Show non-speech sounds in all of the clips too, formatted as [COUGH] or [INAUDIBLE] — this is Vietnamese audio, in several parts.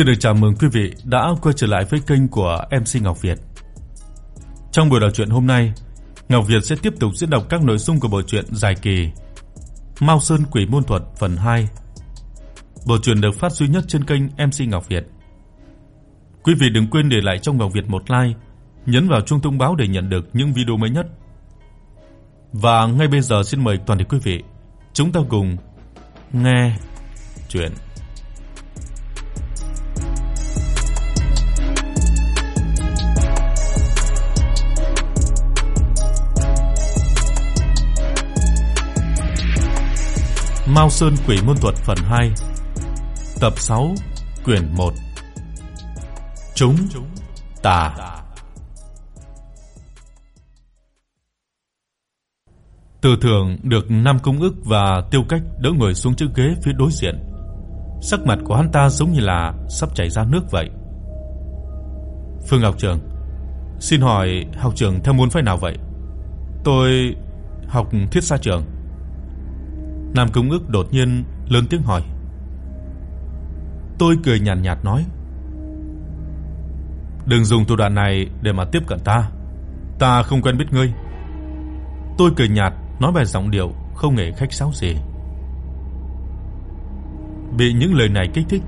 Xin được chào mừng quý vị đã quay trở lại với kênh của MC Ngọc Việt. Trong buổi đọc truyện hôm nay, Ngọc Việt sẽ tiếp tục diễn đọc các nội dung của bộ truyện dài kỳ Mao Sơn Quỷ môn thuật phần 2. Bộ truyện được phát duy nhất trên kênh MC Ngọc Việt. Quý vị đừng quên để lại cho Ngọc Việt một like, nhấn vào chuông thông báo để nhận được những video mới nhất. Và ngay bây giờ xin mời toàn thể quý vị chúng ta cùng nghe truyện Mao Sơn Quỷ môn thuật phần 2 Tập 6 Quyển 1 Chúng Tà Từ Thường được Nam Công Ức và Tiêu Cách đỡ ngồi xuống chiếc ghế phía đối diện. Sắc mặt của hắn ta giống như là sắp chảy ra nước vậy. Phương Ngọc Trường, xin hỏi học trưởng theo môn phái nào vậy? Tôi học Thiết Sa trường. Nam Công Ngức đột nhiên lớn tiếng hỏi. Tôi cười nhàn nhạt, nhạt nói: "Đừng dùng thủ đoạn này để mà tiếp cận ta. Ta không quen biết ngươi." Tôi cười nhạt nói bằng giọng điệu không hề khách sáo gì. Bị những lời này kích thích,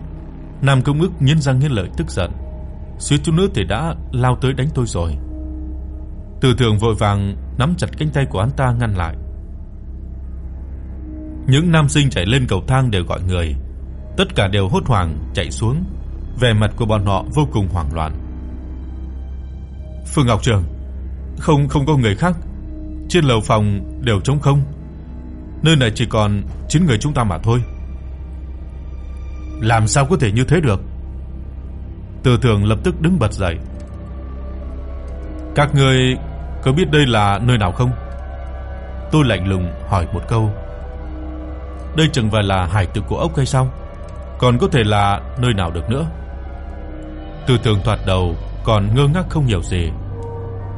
Nam Công Ngức nghiến răng nghiến lợi tức giận, suýt chút nữa thì đã lao tới đánh tôi rồi. Từ Thường vội vàng nắm chặt cánh tay của hắn ta ngăn lại. Những nam sinh chạy lên cầu thang đều gọi người, tất cả đều hốt hoảng chạy xuống, vẻ mặt của bọn họ vô cùng hoảng loạn. Phương Ngọc Trường, không không có người khác, trên lầu phòng đều trống không. Nơi này chỉ còn chín người chúng ta mà thôi. Làm sao có thể như thế được? Từ Thường lập tức đứng bật dậy. Các ngươi có biết đây là nơi nào không? Tôi lạnh lùng hỏi một câu. Đây chẳng phải là hải tử của ốc hay sao? Còn có thể là nơi nào được nữa? Từ Thường thoạt đầu còn ngơ ngác không hiểu gì.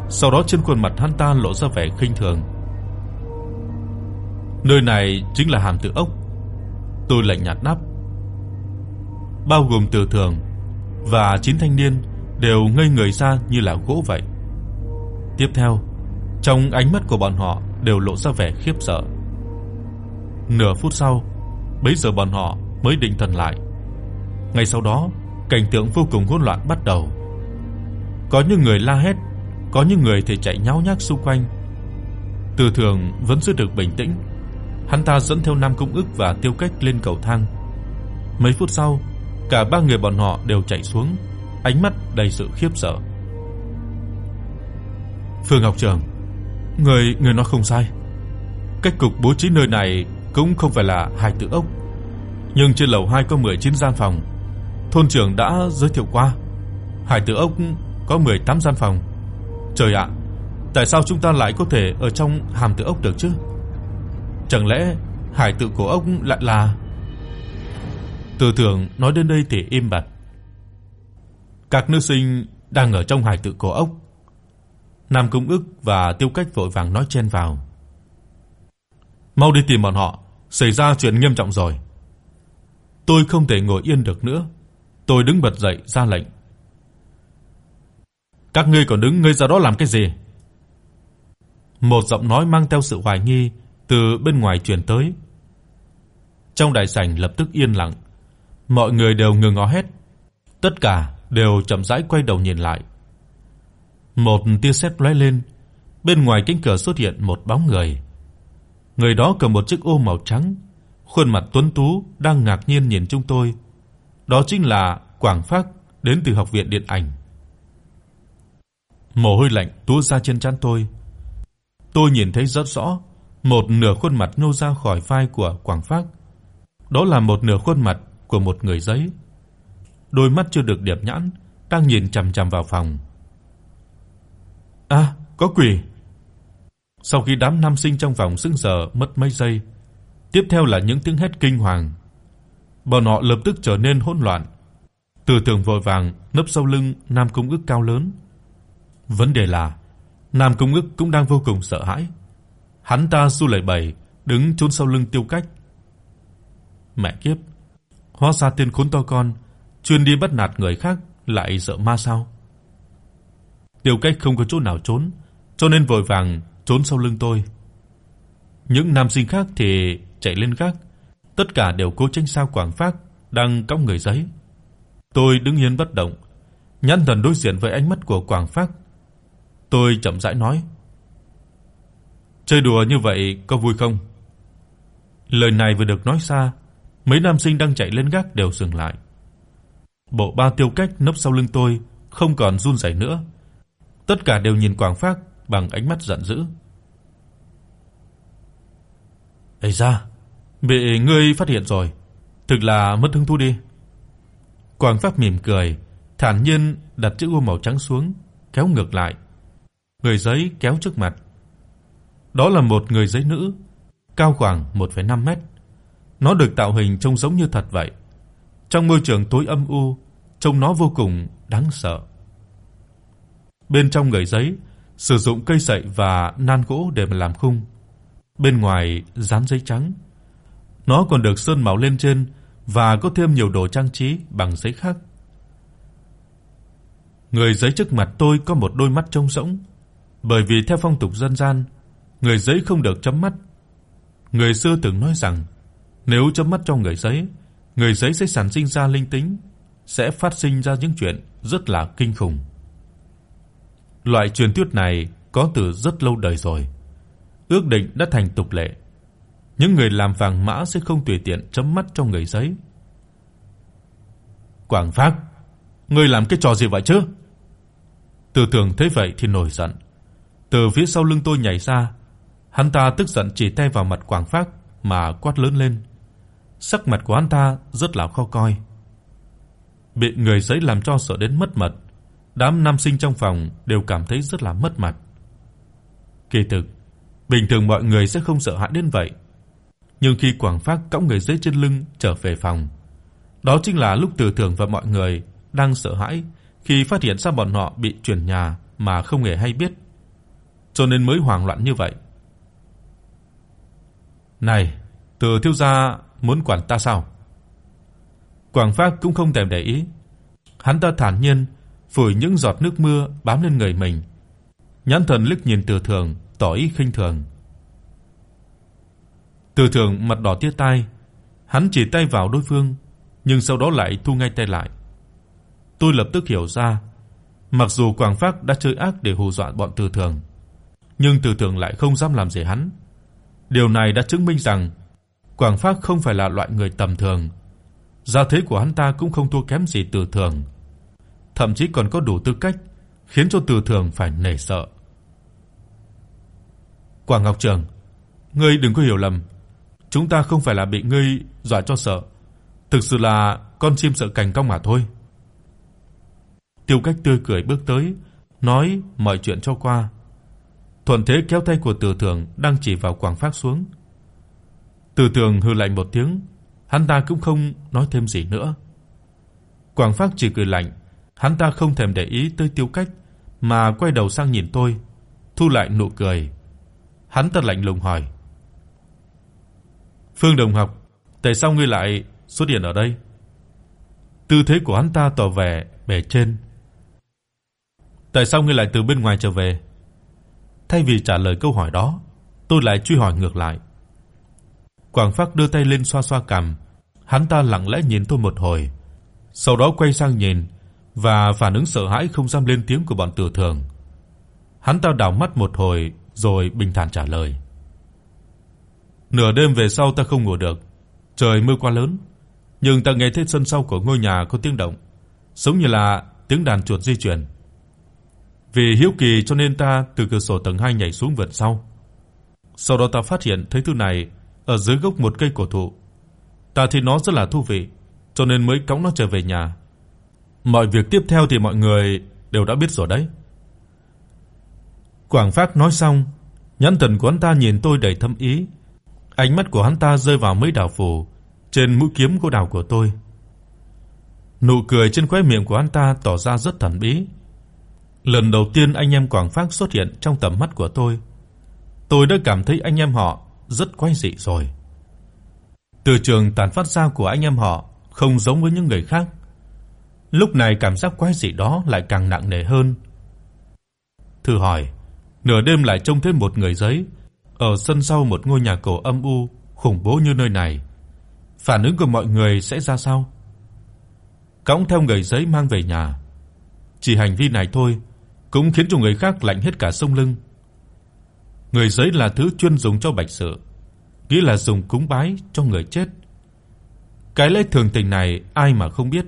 Sau đó trên khuôn mặt hắn ta lộ ra vẻ khinh thường. Nơi này chính là hàm tử ốc. Tôi lạnh nhạt đáp. Bao gồm Từ Thường và chín thanh niên đều ngây người ra như là gỗ vậy. Tiếp theo, trong ánh mắt của bọn họ đều lộ ra vẻ khiếp sợ. Nửa phút sau, bấy giờ bọn họ mới định thần lại. Ngay sau đó, cảnh tượng vô cùng hỗn loạn bắt đầu. Có những người la hét, có những người thì chạy nháo nhác xung quanh. Từ Thường vẫn giữ được bình tĩnh. Hắn ta dẫn theo Nam Công Ức và Tiêu Cách lên cầu thang. Mấy phút sau, cả ba người bọn họ đều chạy xuống, ánh mắt đầy sự khiếp sợ. Phương Ngọc Trường, người người nói không sai. Cách cục bố trí nơi này cũng không phải là hai tự ốc, nhưng trên lầu 2 có 19 gian phòng. Thôn trưởng đã giới thiệu qua, Hải Tử ốc có 18 gian phòng. Trời ạ, tại sao chúng ta lại có thể ở trong hàm tử ốc được chứ? Chẳng lẽ hải tử của ốc lại là Từ tưởng nói đến đây thì im bặt. Các nữ sinh đang ở trong hải tử cổ ốc. Nam Công Ức và Tiêu Cách vội vàng nói chen vào. Mau đi tìm bọn họ, xảy ra chuyện nghiêm trọng rồi. Tôi không thể ngồi yên được nữa. Tôi đứng bật dậy ra lệnh. Các ngươi còn đứng ngây ra đó làm cái gì? Một giọng nói mang theo sự hoài nghi từ bên ngoài truyền tới. Trong đại sảnh lập tức yên lặng, mọi người đều ngừng ngó hết, tất cả đều chậm rãi quay đầu nhìn lại. Một tia sét lóe lên, bên ngoài cánh cửa xuất hiện một bóng người. Người đó cầm một chiếc ô màu trắng, khuôn mặt tuấn tú đang ngạc nhiên nhìn chúng tôi. Đó chính là Quảng Phác đến từ học viện điện ảnh. Mồ hôi lạnh túa ra trên trán tôi. Tôi nhìn thấy rất rõ, một nửa khuôn mặt nhô ra khỏi vai của Quảng Phác. Đó là một nửa khuôn mặt của một người giấy. Đôi mắt chưa được điệp nhãn đang nhìn chằm chằm vào phòng. A, có quỷ. Sau khi đám nam sinh trong phòng sững sờ mất mấy giây, tiếp theo là những tiếng hét kinh hoàng. Bọn họ lập tức trở nên hỗn loạn. Từ Tường vội vàng nấp sau lưng Nam cung ước cao lớn. Vấn đề là Nam cung ước cũng đang vô cùng sợ hãi. Hắn ta xu lẩy bẩy, đứng chôn sau lưng Tiêu Cách. Mẹ kiếp, hóa ra tên khốn to con chuyên đi bắt nạt người khác lại sợ ma sao? Tiêu Cách không có chỗ nào trốn, cho nên vội vàng trốn sau lưng tôi. Những nam sinh khác thì chạy lên gác, tất cả đều cố tránh sao Quảng Phác đang cõng người giấy. Tôi đứng yên bất động, nhãn thần đối diện với ánh mắt của Quảng Phác. Tôi chậm rãi nói: "Chơi đùa như vậy có vui không?" Lời này vừa được nói ra, mấy nam sinh đang chạy lên gác đều dừng lại. Bộ ba tiêu cách nấp sau lưng tôi không còn run rẩy nữa. Tất cả đều nhìn Quảng Phác bằng ánh mắt giận dữ. "Ây da, bị ngươi phát hiện rồi, thực là mất hứng thú đi." Quang pháp mỉm cười, thản nhiên đặt chiếc ô màu trắng xuống, kéo ngược lại. Người giấy kéo trước mặt. Đó là một người giấy nữ, cao khoảng 1.5 mét. Nó được tạo hình trông giống như thật vậy. Trong môi trường tối âm u, trông nó vô cùng đáng sợ. Bên trong người giấy sử dụng cây sậy và nan gỗ để mà làm khung. Bên ngoài dán giấy trắng. Nó còn được sơn màu lên trên và có thêm nhiều đồ trang trí bằng giấy khác. Người giấy trước mặt tôi có một đôi mắt trông rỗng, bởi vì theo phong tục dân gian, người giấy không được chấm mắt. Người xưa từng nói rằng nếu chấm mắt cho người giấy, người giấy sẽ sản sinh ra linh tính, sẽ phát sinh ra những chuyện rất là kinh khủng. Loại truyền thuyết này có từ rất lâu đời rồi, ước định đã thành tục lệ. Những người làm vàng mã sẽ không tùy tiện chấm mắt cho người giấy. Quảng Phác, ngươi làm cái trò gì vậy chứ? Từ Thường thấy vậy thì nổi giận. Từ phía sau lưng tôi nhảy ra, hắn ta tức giận chỉ tay vào mặt Quảng Phác mà quát lớn lên. Sắc mặt của hắn ta rất là khó coi. Bị người giấy làm cho sợ đến mất mật, đám nam sinh trong phòng đều cảm thấy rất là mất mặt. Kỳ thực, bình thường mọi người sẽ không sợ hãi đến vậy. Nhưng khi Quảng Phác cõng người dưới trên lưng trở về phòng, đó chính là lúc Từ Thường và mọi người đang sợ hãi khi phát hiện ra bọn họ bị chuyển nhà mà không hề hay biết, cho nên mới hoảng loạn như vậy. "Này, Từ thiếu gia muốn quản ta sao?" Quảng Phác cũng không thèm để ý. Hắn ta thản nhiên phủi những giọt nước mưa bám lên người mình. Nhãn thần liếc nhìn Từ Thường, tỏ ý khinh thường. Từ Thường mặt đỏ tía tai, hắn chỉ tay vào đối phương, nhưng sau đó lại thu ngay tay lại. Tôi lập tức hiểu ra, mặc dù Quảng Phác đã chơi ác để hù dọa bọn Từ Thường, nhưng Từ Thường lại không dám làm gì hắn. Điều này đã chứng minh rằng Quảng Phác không phải là loại người tầm thường. Gia thế của hắn ta cũng không thua kém gì Từ Thường, thậm chí còn có đủ tư cách khiến cho Từ Thường phải nể sợ. Quảng Ngọc Trường, ngươi đừng có hiểu lầm, chúng ta không phải là bị ngươi dọa cho sợ, thực sự là con chim sợ cành cong mà thôi. Tiêu Cách tươi cười bước tới, nói mọi chuyện cho qua. Thuần thế kéo tay của Từ Thường đang chỉ vào Quảng Phác xuống. Từ Thường hừ lạnh một tiếng, hắn ta cũng không nói thêm gì nữa. Quảng Phác chỉ cười lạnh, hắn ta không thèm để ý tới Tiêu Cách mà quay đầu sang nhìn tôi, thu lại nụ cười. Hắn ta lạnh lùng hỏi: "Phương Đồng học, tại sao ngươi lại xuất hiện ở đây?" Tư thế của hắn ta tỏ vẻ bề trên, Tại sao ngươi lại từ bên ngoài trở về? Thay vì trả lời câu hỏi đó, tôi lại truy hỏi ngược lại. Quảng Phác đưa tay lên xoa xoa cằm, hắn ta lặng lẽ nhìn tôi một hồi, sau đó quay sang nhìn và phản ứng sợ hãi không dám lên tiếng của bọn Tử Thường. Hắn ta đảo mắt một hồi rồi bình thản trả lời. Nửa đêm về sau ta không ngủ được, trời mưa quá lớn, nhưng ta nghe thấy sân sau của ngôi nhà có tiếng động, giống như là tiếng đàn chuột di chuyển. Vì hiếu kỳ cho nên ta từ cửa sổ tầng 2 nhảy xuống vườn sau. Sau đó ta phát hiện thấy thứ này ở dưới gốc một cây cổ thụ. Ta thấy nó rất là thú vị, cho nên mới cõng nó trở về nhà. Mọi việc tiếp theo thì mọi người đều đã biết rồi đấy. Quảng Phát nói xong, nhãn thần của hắn ta nhìn tôi đầy thâm ý. Ánh mắt của hắn ta rơi vào mấy đào phù trên mũi kiếm cô đào của tôi. Nụ cười trên khóe miệng của hắn ta tỏ ra rất thần bí. Lần đầu tiên anh em Quảng Phác xuất hiện trong tầm mắt của tôi, tôi đã cảm thấy anh em họ rất quái dị rồi. Từ trường tản phát ra của anh em họ không giống với những người khác. Lúc này cảm giác quái dị đó lại càng nặng nề hơn. Thử hỏi, nửa đêm lại trông thấy một người giấy ở sân sau một ngôi nhà cổ âm u khủng bố như nơi này, phản ứng của mọi người sẽ ra sao? Cõng theo người giấy mang về nhà. Chỉ hành vi này thôi cũng khiến cho người khác lạnh hết cả sống lưng. Người giấy là thứ chuyên dùng cho bạch sự, nghĩa là dùng cúng bái cho người chết. Cái lễ thường tình này ai mà không biết.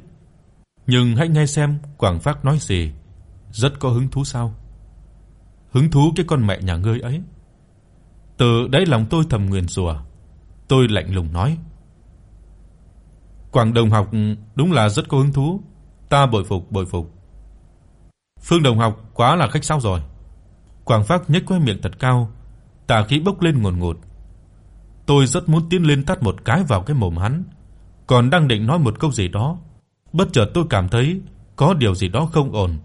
Nhưng hãy nghe xem Quảng Phác nói gì, rất có hứng thú sao? Hứng thú cái con mẹ nhà ngươi ấy. Từ đáy lòng tôi thầm nguyền rủa, tôi lạnh lùng nói: Quảng Đồng học đúng là rất có hứng thú, ta bội phục bội phục. Phương Đồng học quá là khách sáo rồi. Quảng Phác nhếch khóe miệng thật cao, tà khí bốc lên ngùn ngụt. Tôi rất muốn tiến lên tát một cái vào cái mồm hắn, còn đang định nói một câu gì đó, bất chợt tôi cảm thấy có điều gì đó không ổn.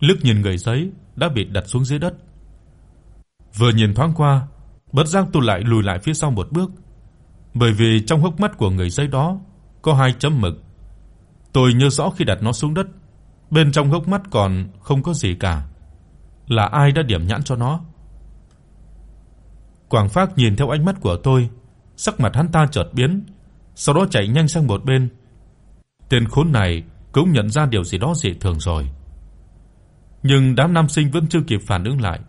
Lức nhìn người giấy đã bị đặt xuống dưới đất. Vừa nhìn thoáng qua, bất giác tôi lại lùi lại phía sau một bước, bởi vì trong hốc mắt của người giấy đó có hai chấm mực. Tôi nhớ rõ khi đặt nó xuống đất, bên trong hốc mắt còn không có gì cả. Là ai đã điểm nhãn cho nó? Quảng Phác nhìn theo ánh mắt của tôi, sắc mặt hắn ta chợt biến, sau đó chạy nhanh sang một bên. Tên khốn này cũng nhận ra điều gì đó dị thường rồi. Nhưng đám nam sinh vẫn chưa kịp phản ứng lại.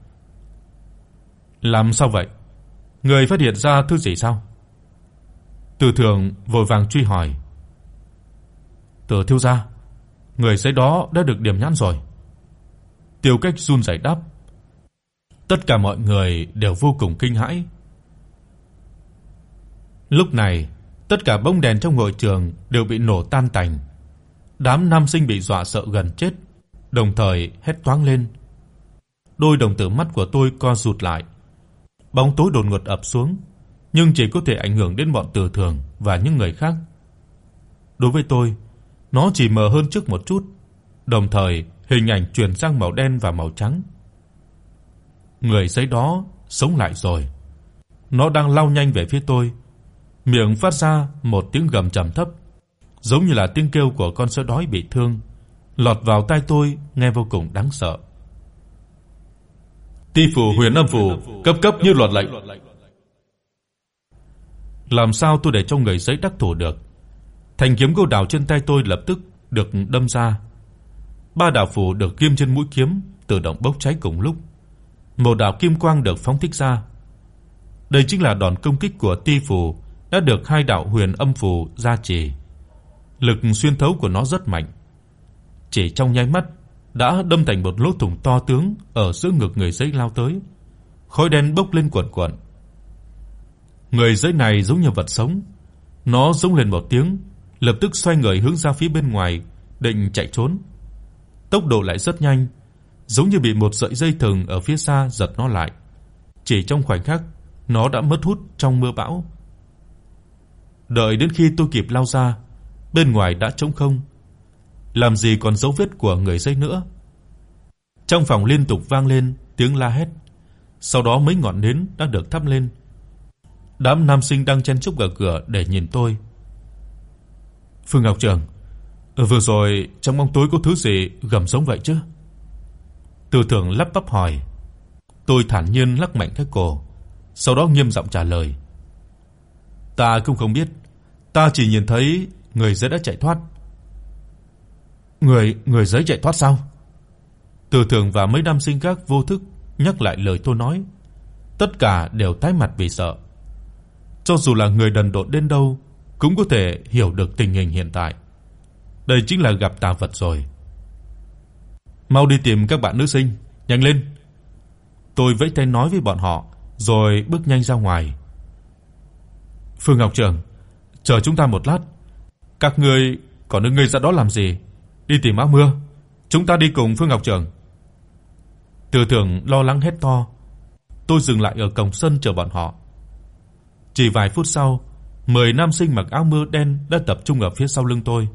Làm sao vậy? Người phát hiện ra thứ gì sao? Từ Thường vội vàng truy hỏi. Từ thiếu gia, người giấy đó đã được điểm nhãn rồi. Tiêu Cách run rẩy đáp. Tất cả mọi người đều vô cùng kinh hãi. Lúc này, tất cả bóng đèn trong hội trường đều bị nổ tan tành. Đám nam sinh bị dọa sợ gần chết, đồng thời hét toáng lên. Đôi đồng tử mắt của tôi co rụt lại. Bóng tối đột ngột ập xuống, nhưng chỉ có thể ảnh hưởng đến bọn Từ Thường và những người khác. Đối với tôi, nó chỉ mờ hơn trước một chút, đồng thời hình ảnh chuyển sang màu đen và màu trắng. Người giấy đó sống lại rồi. Nó đang lao nhanh về phía tôi, miệng phát ra một tiếng gầm trầm thấp, giống như là tiếng kêu của con sói đói bị thương, lọt vào tai tôi nghe vô cùng đáng sợ. Ti phù Huyền Âm phù, cấp cấp như luật lệnh. Làm sao tôi để cho người giấy đắc thủ được? Thanh kiếm gỗ đào trên tay tôi lập tức được đâm ra. Ba đạo phù được ghim trên mũi kiếm tự động bốc cháy cùng lúc. Một đạo kim quang được phóng thích ra. Đây chính là đòn công kích của Ti phù đã được hai đạo huyền âm phù gia trì. Lực xuyên thấu của nó rất mạnh. Chỉ trong nháy mắt đã đâm thành một lỗ thủng to tướng ở giữa ngực người giấy lao tới. Khói đen bốc lên cuồn cuộn. Người giấy này giống như vật sống, nó rống lên một tiếng, lập tức xoay người hướng ra phía bên ngoài, định chạy trốn. Tốc độ lại rất nhanh, giống như bị một sợi dây thừng ở phía xa giật nó lại. Chỉ trong khoảnh khắc, nó đã mất hút trong mưa bão. Đợi đến khi tôi kịp lao ra, bên ngoài đã trống không. Làm gì còn dấu vết của người dây nữa. Trong phòng liên tục vang lên tiếng la hét. Sau đó mấy ngọn nến đã được thắp lên. Đám nam sinh đang chen chúc ở cửa để nhìn tôi. Phương Ngọc Trường, vừa rồi trong bóng tối có thứ gì gầm giống vậy chứ? Từ Thường lắp bắp hỏi. Tôi thản nhiên lắc mạnh cái cổ, sau đó nghiêm giọng trả lời. Ta cũng không biết, ta chỉ nhìn thấy người giấy đã chạy thoát. Người người giấy chạy thoát sao? Từ Thường và mấy nam sinh khác vô thức nhắc lại lời tôi nói. Tất cả đều tái mặt vì sợ. Cho dù là người đần độn đến đâu cũng có thể hiểu được tình hình hiện tại. Đây chính là gặp tà vật rồi. Mau đi tìm các bạn nữ sinh, nhanh lên. Tôi vẫy tay nói với bọn họ, rồi bước nhanh ra ngoài. Phương Ngọc Trường, chờ chúng ta một lát. Các ngươi còn đứng ngây ra đó làm gì? Đi tìm áo mưa. Chúng ta đi cùng Phương Ngọc Trường. Từ Thường lo lắng hét to. Tôi dừng lại ở cổng sân chờ bọn họ. Chỉ vài phút sau, 10 nam sinh mặc áo mưa đen đã tập trung ở phía sau lưng tôi.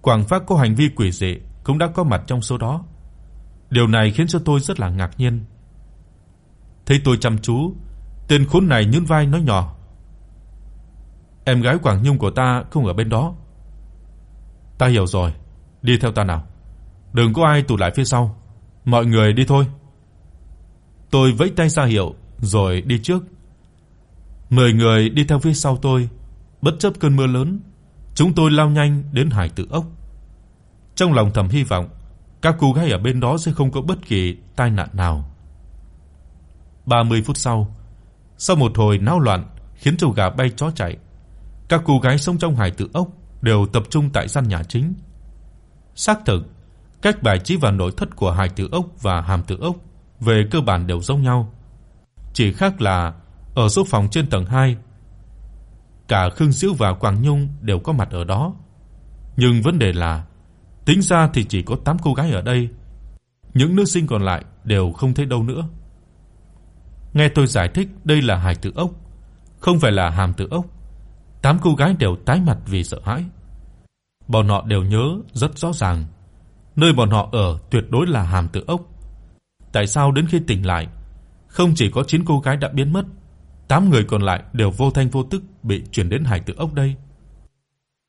Quảng Phác có hành vi quỷ dị cũng đã có mặt trong số đó. Điều này khiến cho tôi rất là ngạc nhiên. Thấy tôi chăm chú, tên khốn này nhún vai nói nhỏ: "Em gái Quảng Nhung của ta không ở bên đó." Ta hiểu rồi, Đi theo ta nào. Đừng có ai tụt lại phía sau. Mọi người đi thôi." Tôi vẫy tay ra hiệu rồi đi trước. Mười người đi theo phía sau tôi, bất chấp cơn mưa lớn, chúng tôi lao nhanh đến hải tử ốc. Trong lòng thầm hy vọng các cô gái ở bên đó sẽ không có bất kỳ tai nạn nào. 30 phút sau, sau một hồi náo loạn khiến trâu gà bay chó chạy, các cô gái sống trong hải tử ốc đều tập trung tại gian nhà chính. Xác thực, cách bài trí và nội thất của hải tử ốc và hàm tử ốc về cơ bản đều giống nhau. Chỉ khác là ở số phòng trên tầng 2, cả Khương Diễu và Quảng Nhung đều có mặt ở đó. Nhưng vấn đề là tính ra thì chỉ có 8 cô gái ở đây. Những nữ sinh còn lại đều không thấy đâu nữa. Nghe tôi giải thích đây là hải tử ốc, không phải là hàm tử ốc. Tám cô gái đều tái mặt vì sợ hãi. Bọn họ đều nhớ rất rõ ràng, nơi bọn họ ở tuyệt đối là hàm tử ốc. Tại sao đến khi tỉnh lại, không chỉ có 9 cô gái đã biến mất, 8 người còn lại đều vô thanh vô tức bị chuyển đến hải tử ốc đây?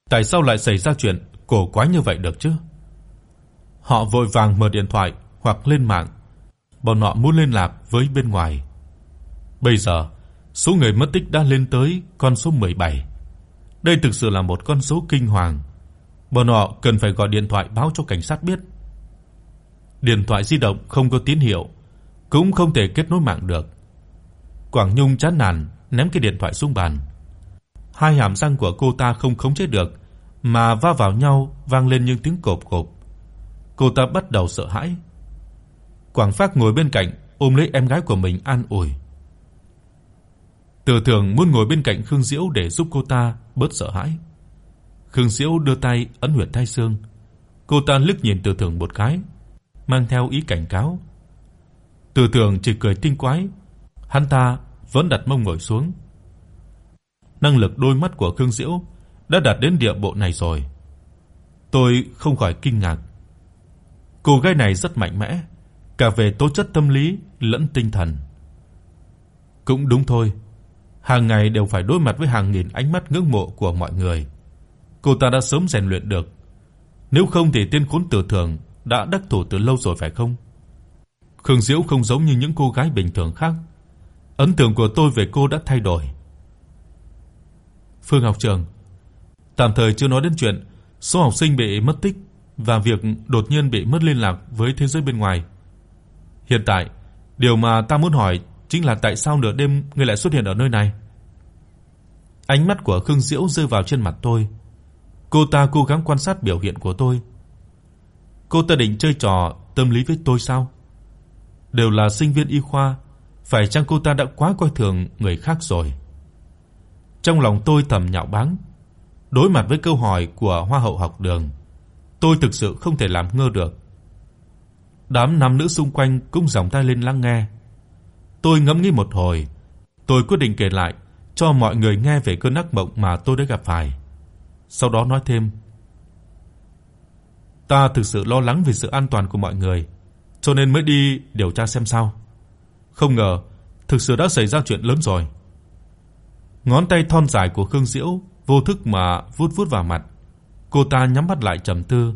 Tại sao lại xảy ra chuyện cổ quái như vậy được chứ? Họ vội vàng mở điện thoại hoặc lên mạng. Bọn họ muốn liên lạc với bên ngoài. Bây giờ, số người mất tích đã lên tới con số 17. Đây thực sự là một con số kinh hoàng. Bọn họ cần phải gọi điện thoại báo cho cảnh sát biết. Điện thoại di động không có tín hiệu, cũng không thể kết nối mạng được. Quảng Nhung chán nản ném cái điện thoại xuống bàn. Hai hàm răng của cô ta không khống chế được mà va vào nhau vang lên những tiếng cộp cộp. Cô ta bắt đầu sợ hãi. Quảng Phác ngồi bên cạnh ôm lấy em gái của mình an ủi. Từ Thường muốn ngồi bên cạnh Khương Diễu để giúp cô ta bớt sợ hãi. Khương Diễu đưa tay ấn huyệt thái xương. Cô ta liếc nhìn Từ Thường một cái, mang theo ý cảnh cáo. Từ Thường chỉ cười tinh quái, hắn ta vẫn đặt mông ngồi xuống. Năng lực đôi mắt của Khương Diễu đã đạt đến địa bộ này rồi. Tôi không khỏi kinh ngạc. Cô gái này rất mạnh mẽ, cả về tố chất tâm lý lẫn tinh thần. Cũng đúng thôi, hàng ngày đều phải đối mặt với hàng nghìn ánh mắt ngưỡng mộ của mọi người. Cô ta đã sớm rèn luyện được, nếu không thì tiên khốn tử thường đã đắc thủ từ lâu rồi phải không? Khương Diễu không giống như những cô gái bình thường khác. Ấn tượng của tôi về cô đã thay đổi. Phương học trường, tạm thời chưa nói đến chuyện số học sinh bị mất tích và việc đột nhiên bị mất liên lạc với thế giới bên ngoài. Hiện tại, điều mà ta muốn hỏi chính là tại sao nửa đêm ngươi lại xuất hiện ở nơi này? Ánh mắt của Khương Diễu rơi vào trên mặt tôi. Cô ta cố gắng quan sát biểu hiện của tôi. Cô ta định chơi trò tâm lý với tôi sao? Đều là sinh viên y khoa, phải chăng cô ta đã quá coi thường người khác rồi? Trong lòng tôi thầm nhạo báng. Đối mặt với câu hỏi của Hoa hậu học đường, tôi thực sự không thể làm ngơ được. Đám nam nữ xung quanh cũng giòng tai lên lắng nghe. Tôi ngẫm nghĩ một hồi, tôi quyết định kể lại cho mọi người nghe về cơn ác mộng mà tôi đã gặp phải. Sau đó nói thêm: Ta thực sự lo lắng về sự an toàn của mọi người, cho nên mới đi điều tra xem sao. Không ngờ, thực sự đã xảy ra chuyện lớn rồi. Ngón tay thon dài của Khương Diễu vô thức mà vuốt vuốt vào mặt. Cô ta nhắm mắt lại trầm tư.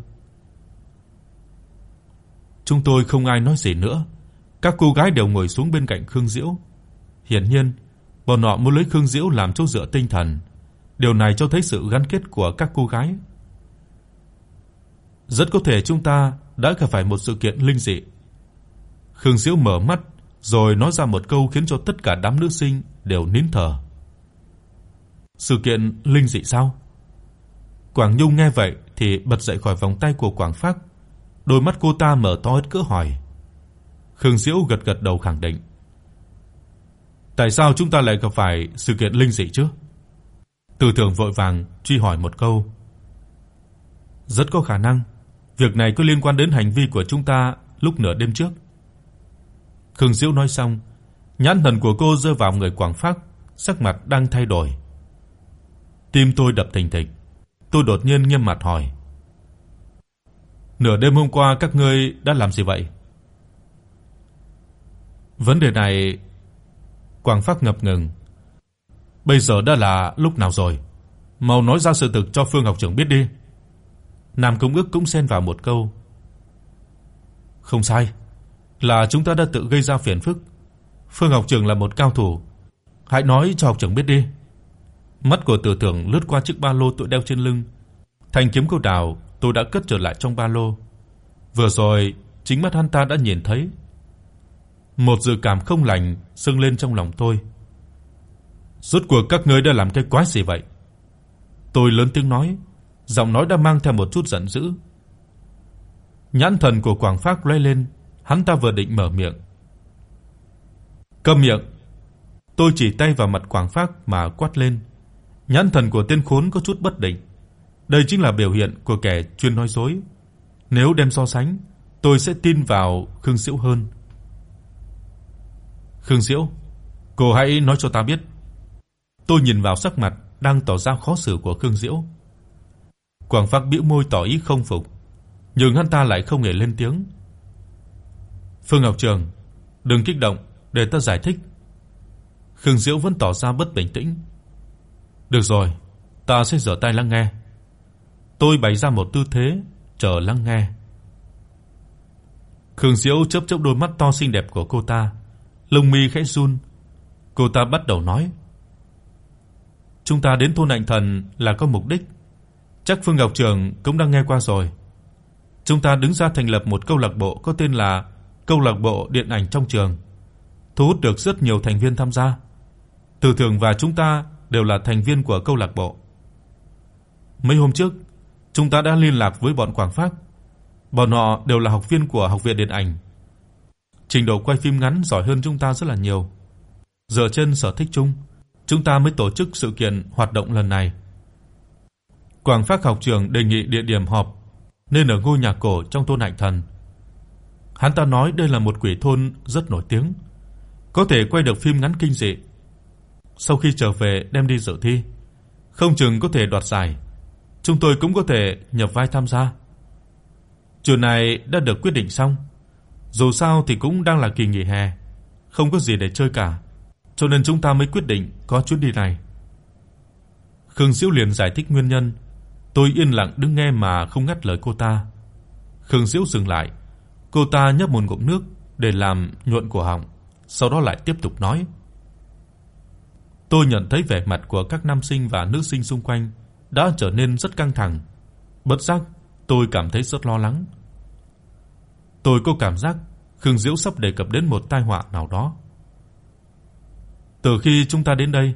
Chúng tôi không ai nói gì nữa. Các cô gái đều ngồi xuống bên cạnh Khương Diễu. Hiển nhiên, bọn họ muốn lấy Khương Diễu làm chỗ dựa tinh thần. Điều này cho thấy sự gắn kết của các cô gái. Rất có thể chúng ta đã gặp phải một sự kiện linh dị. Khương Diễu mở mắt rồi nói ra một câu khiến cho tất cả đám nữ sinh đều nín thở. Sự kiện linh dị sao? Quảng Nhung nghe vậy thì bật dậy khỏi vòng tay của Quảng Phác, đôi mắt cô ta mở to hết cỡ hỏi. Khương Diễu gật gật đầu khẳng định. Tại sao chúng ta lại gặp phải sự kiện linh dị chứ? Từ Thường vội vàng truy hỏi một câu. Rất có khả năng việc này có liên quan đến hành vi của chúng ta lúc nửa đêm trước. Khương Diễu nói xong, nhãn thần của cô rơi vào người Quảng Phác, sắc mặt đang thay đổi. Tim tôi đập thình thịch. Tôi đột nhiên nghiêm mặt hỏi: "Nửa đêm hôm qua các ngươi đã làm gì vậy?" Vấn đề này Quảng Phác ngập ngừng. Bây giờ đã là lúc nào rồi? Mau nói ra sự thực cho Phương học trưởng biết đi. Nam Công Ước cũng xen vào một câu. Không sai, là chúng ta đã tự gây ra phiền phức. Phương học trưởng là một cao thủ, hãy nói cho học trưởng biết đi. Mắt của Tử Tưởng lướt qua chiếc ba lô tôi đeo trên lưng. Thanh kiếm câu đào tôi đã cất trở lại trong ba lô. Vừa rồi, chính mắt hắn ta đã nhìn thấy. Một dự cảm không lành dâng lên trong lòng tôi. Rốt cuộc các ngươi đã làm cái quái gì vậy? Tôi lớn tiếng nói, giọng nói đã mang theo một chút giận dữ. Nhãn thần của Quảng Phác lóe lên, hắn ta vừa định mở miệng. Câm miệng. Tôi chỉ tay vào mặt Quảng Phác mà quát lên. Nhãn thần của tên khốn có chút bất định. Đây chính là biểu hiện của kẻ chuyên nói dối. Nếu đem so sánh, tôi sẽ tin vào Khương Diệu hơn. Khương Diễu, cô hãy nói cho ta biết. Tôi nhìn vào sắc mặt đang tỏ ra khó xử của Khương Diễu. Quảng Phác bĩu môi tỏ ý không phục, nhưng hắn ta lại không hề lên tiếng. Phương Ngọc Trường, đừng kích động, để ta giải thích. Khương Diễu vẫn tỏ ra bất bình tĩnh. Được rồi, ta sẽ giở tai lắng nghe. Tôi bày ra một tư thế chờ lắng nghe. Khương Diễu chớp chớp đôi mắt to xinh đẹp của cô ta, lông mi khẽ run. Cô ta bắt đầu nói: "Chúng ta đến thôn Ảnh Thần là có mục đích. Chắc Phương Ngọc Trường cũng đang nghe qua rồi. Chúng ta đứng ra thành lập một câu lạc bộ có tên là Câu lạc bộ điện ảnh trong trường, thu hút được rất nhiều thành viên tham gia. Từ Thường và chúng ta đều là thành viên của câu lạc bộ. Mấy hôm trước, chúng ta đã liên lạc với bọn Quảng Phác. Bọn họ đều là học viên của học viện điện ảnh. Trình độ quay phim ngắn giỏi hơn chúng ta rất là nhiều. Dựa trên sở thích chung, chúng ta mới tổ chức sự kiện hoạt động lần này. Quảng Phác học trường đề nghị địa điểm họp nên ở ngôi nhà cổ trong thôn Hạnh Thần. Hắn ta nói đây là một quỷ thôn rất nổi tiếng, có thể quay được phim ngắn kinh dị. Sau khi trở về đem đi dự thi, không chừng có thể đoạt giải. Chúng tôi cũng có thể nhập vai tham gia. Chuyện này đã được quyết định xong. Dù sao thì cũng đang là kỳ nghỉ hè, không có gì để chơi cả, cho nên chúng ta mới quyết định có chuyến đi này. Khương Diễu liền giải thích nguyên nhân, tôi yên lặng đứng nghe mà không ngắt lời cô ta. Khương Diễu dừng lại, cô ta nhấp một ngụm nước để làm nhuận cổ họng, sau đó lại tiếp tục nói: Tôi nhận thấy vẻ mặt của các nam sinh và nữ sinh xung quanh đã trở nên rất căng thẳng. Bất giác, tôi cảm thấy rất lo lắng. Tôi có cảm giác Khương Diễu sắp đề cập đến một tai họa nào đó. Từ khi chúng ta đến đây,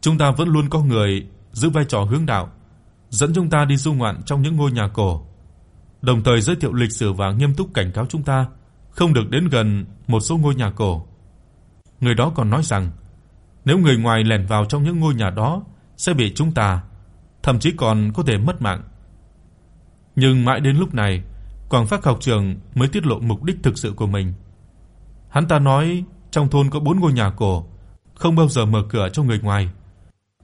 chúng ta vẫn luôn có người giữ vai trò hướng đạo, dẫn chúng ta đi du ngoạn trong những ngôi nhà cổ, đồng thời giới thiệu lịch sử và nghiêm túc cảnh cáo chúng ta không được đến gần một số ngôi nhà cổ. Người đó còn nói rằng nếu người ngoài lẻn vào trong những ngôi nhà đó sẽ bị chúng ta, thậm chí còn có thể mất mạng. Nhưng mãi đến lúc này, Quảng Phác học trưởng mới tiết lộ mục đích thực sự của mình. Hắn ta nói trong thôn có 4 ngôi nhà cổ, không bao giờ mở cửa cho người ngoài.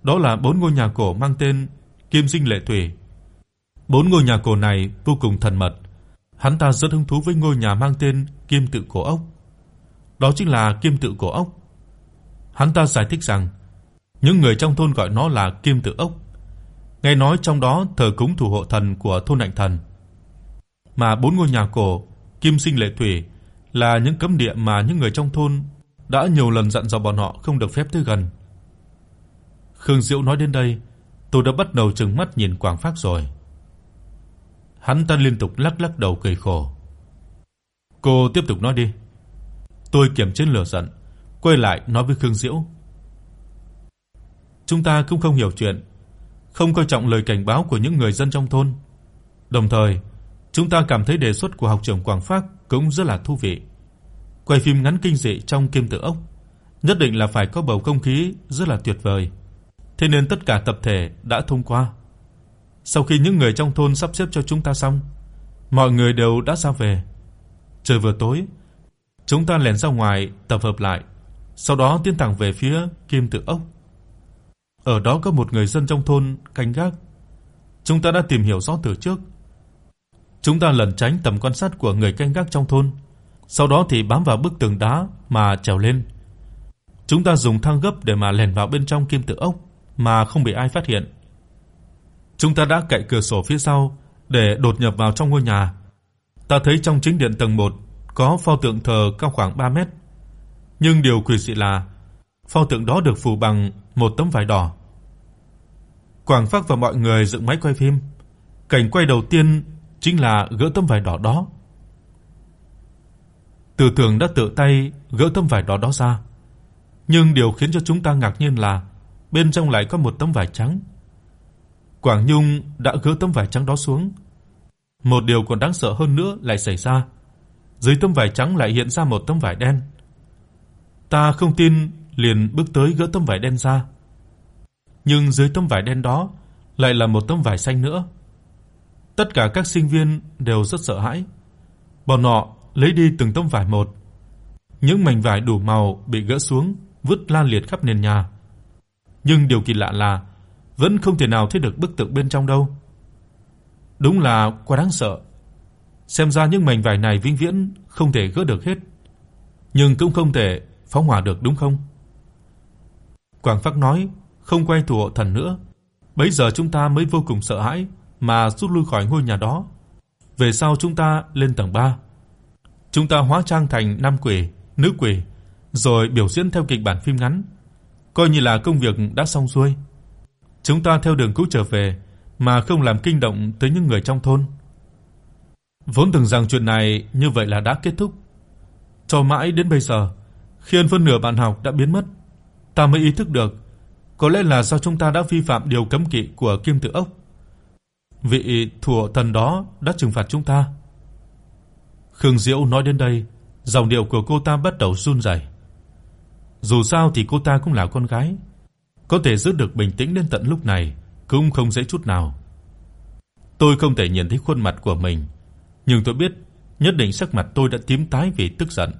Đó là 4 ngôi nhà cổ mang tên Kim Sinh Lệ Thủy. Bốn ngôi nhà cổ này vô cùng thần mật. Hắn ta rất hứng thú với ngôi nhà mang tên Kim Tự Cổ Ốc. Đó chính là Kim Tự Cổ Ốc. Hắn ta giải thích rằng những người trong thôn gọi nó là Kim Tự Ốc. Nghe nói trong đó thờ cúng thủ hộ thần của thôn Hạnh Thần. Mà bốn ngôi nhà cổ Kim Sinh Lệ Thủy là những cấm địa mà những người trong thôn đã nhiều lần dặn dò bọn họ không được phép tới gần. Khương Diệu nói đến đây, tôi đã bắt đầu trừng mắt nhìn Quảng Phác rồi. Hắn ta liên tục lắc lắc đầu cười khổ. Cô tiếp tục nói đi. Tôi kiềm chế lửa giận, quay lại nói với Khương Diệu. Chúng ta cũng không hiểu chuyện, không coi trọng lời cảnh báo của những người dân trong thôn. Đồng thời, chúng ta cảm thấy đề xuất của học trưởng Quảng Phác cũng rất là thú vị. Quay phim ngắn kinh dị trong Kim Tự Ốc, nhất định là phải có bầu không khí rất là tuyệt vời. Thế nên tất cả tập thể đã thông qua. Sau khi những người trong thôn sắp xếp cho chúng ta xong, mọi người đều đã ra về. Trời vừa tối, chúng ta lẻn ra ngoài tập hợp lại sau đó tiến thẳng về phía Kim Tự Ốc. Ở đó có một người dân trong thôn canh gác. Chúng ta đã tìm hiểu rõ từ trước. Chúng ta lẩn tránh tầm quan sát của người canh gác trong thôn, sau đó thì bám vào bức tường đá mà trèo lên. Chúng ta dùng thang gấp để mà lẻn vào bên trong Kim Tự Ốc mà không bị ai phát hiện. Chúng ta đã cậy cửa sổ phía sau để đột nhập vào trong ngôi nhà. Ta thấy trong chính điện tầng 1 có pho tượng thờ cao khoảng 3 mét. Nhưng điều quỷ dị là pho tượng đó được phủ bằng một tấm vải đỏ. Quảng Phác và mọi người dựng máy quay phim. Cảnh quay đầu tiên chính là gỡ tấm vải đỏ đó. Từ Tường đã tự tay gỡ tấm vải đỏ đó ra. Nhưng điều khiến cho chúng ta ngạc nhiên là bên trong lại có một tấm vải trắng. Quảng Nhung đã gỡ tấm vải trắng đó xuống. Một điều còn đáng sợ hơn nữa lại xảy ra. Dưới tấm vải trắng lại hiện ra một tấm vải đen. Ta không tin, liền bước tới gỡ tấm vải đen ra. Nhưng dưới tấm vải đen đó lại là một tấm vải xanh nữa. Tất cả các sinh viên đều rất sợ hãi. Bọn họ lấy đi từng tấm vải một. Những mảnh vải đủ màu bị gỡ xuống, vứt lan liệt khắp nền nhà. Nhưng điều kỳ lạ là vẫn không thể nào thấy được bức tượng bên trong đâu. Đúng là quá đáng sợ. Xem ra những mảnh vải này vĩnh viễn không thể gỡ được hết, nhưng cũng không thể phóng hỏa được đúng không? Quảng Phác nói, không quay thủ hộ thần nữa. bây giờ chúng ta mới vô cùng sợ hãi mà rút lui khỏi ngôi nhà đó. Về sau chúng ta lên tầng 3. Chúng ta hóa trang thành nam quỷ, nữ quỷ, rồi biểu diễn theo kịch bản phim ngắn, coi như là công việc đã xong xuôi. Chúng ta theo đường cũ trở về mà không làm kinh động tới những người trong thôn. Vốn tưởng rằng chuyện này như vậy là đã kết thúc. Cho mãi đến bây giờ, khi hơn phân nửa bạn học đã biến mất, ta mới ý thức được, có lẽ là do chúng ta đã vi phạm điều cấm kỵ của Kim Tự Ốc. Vị thủ thần đó đã trừng phạt chúng ta. Khương Diệu nói đến đây, giọng điệu của cô ta bắt đầu run rẩy. Dù sao thì cô ta cũng là con gái, có thể giữ được bình tĩnh đến tận lúc này cũng không dễ chút nào. Tôi không thể nhìn thấy khuôn mặt của mình, nhưng tôi biết nhất định sắc mặt tôi đã tím tái vì tức giận.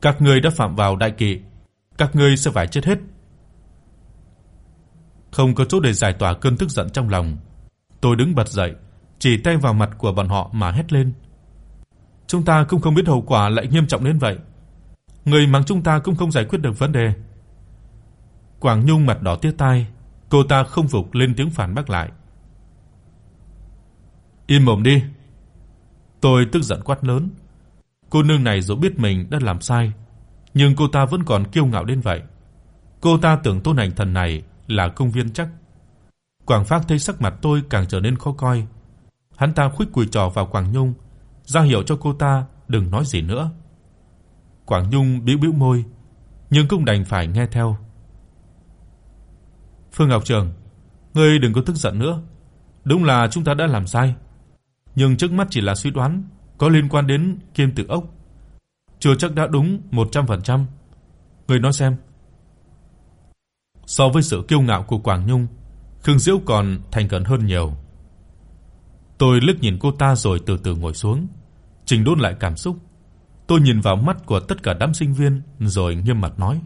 Các ngươi đã phạm vào đại kỵ, các ngươi sẽ phải chết hết. Không có chỗ để giải tỏa cơn tức giận trong lòng, tôi đứng bật dậy, chỉ tay vào mặt của bọn họ mà hét lên. Chúng ta cũng không biết hậu quả lại nghiêm trọng đến vậy. Người mắng chúng ta cũng không giải quyết được vấn đề. Quảng Nhung mặt đỏ tía tai, cô ta không phục lên tiếng phản bác lại. Im mồm đi. Tôi tức giận quát lớn. Cô nương này dù biết mình đã làm sai, nhưng cô ta vẫn còn kiêu ngạo đến vậy. Cô ta tưởng Tôn Hành Thần này là công viên chắc. Quảng Phác thấy sắc mặt tôi càng trở nên khó coi. Hắn ta khuếch cùi trò vào Quảng Nhung, ra hiệu cho cô ta đừng nói gì nữa. Quảng Nhung bĩu bĩu môi, nhưng cũng đành phải nghe theo. Phương Ngọc Trường, ngươi đừng có tức giận nữa. Đúng là chúng ta đã làm sai, nhưng trước mắt chỉ là suy đoán có liên quan đến Kim tử Ốc. Chưa chắc đã đúng 100%. Ngươi nói xem. So với sự kiêu ngạo của Quảng Nhung, Khương Diễu còn thành khẩn hơn nhiều. Tôi liếc nhìn cô ta rồi từ từ ngồi xuống, chỉnh đốn lại cảm xúc. Tôi nhìn vào mắt của tất cả đám sinh viên rồi nghiêm mặt nói: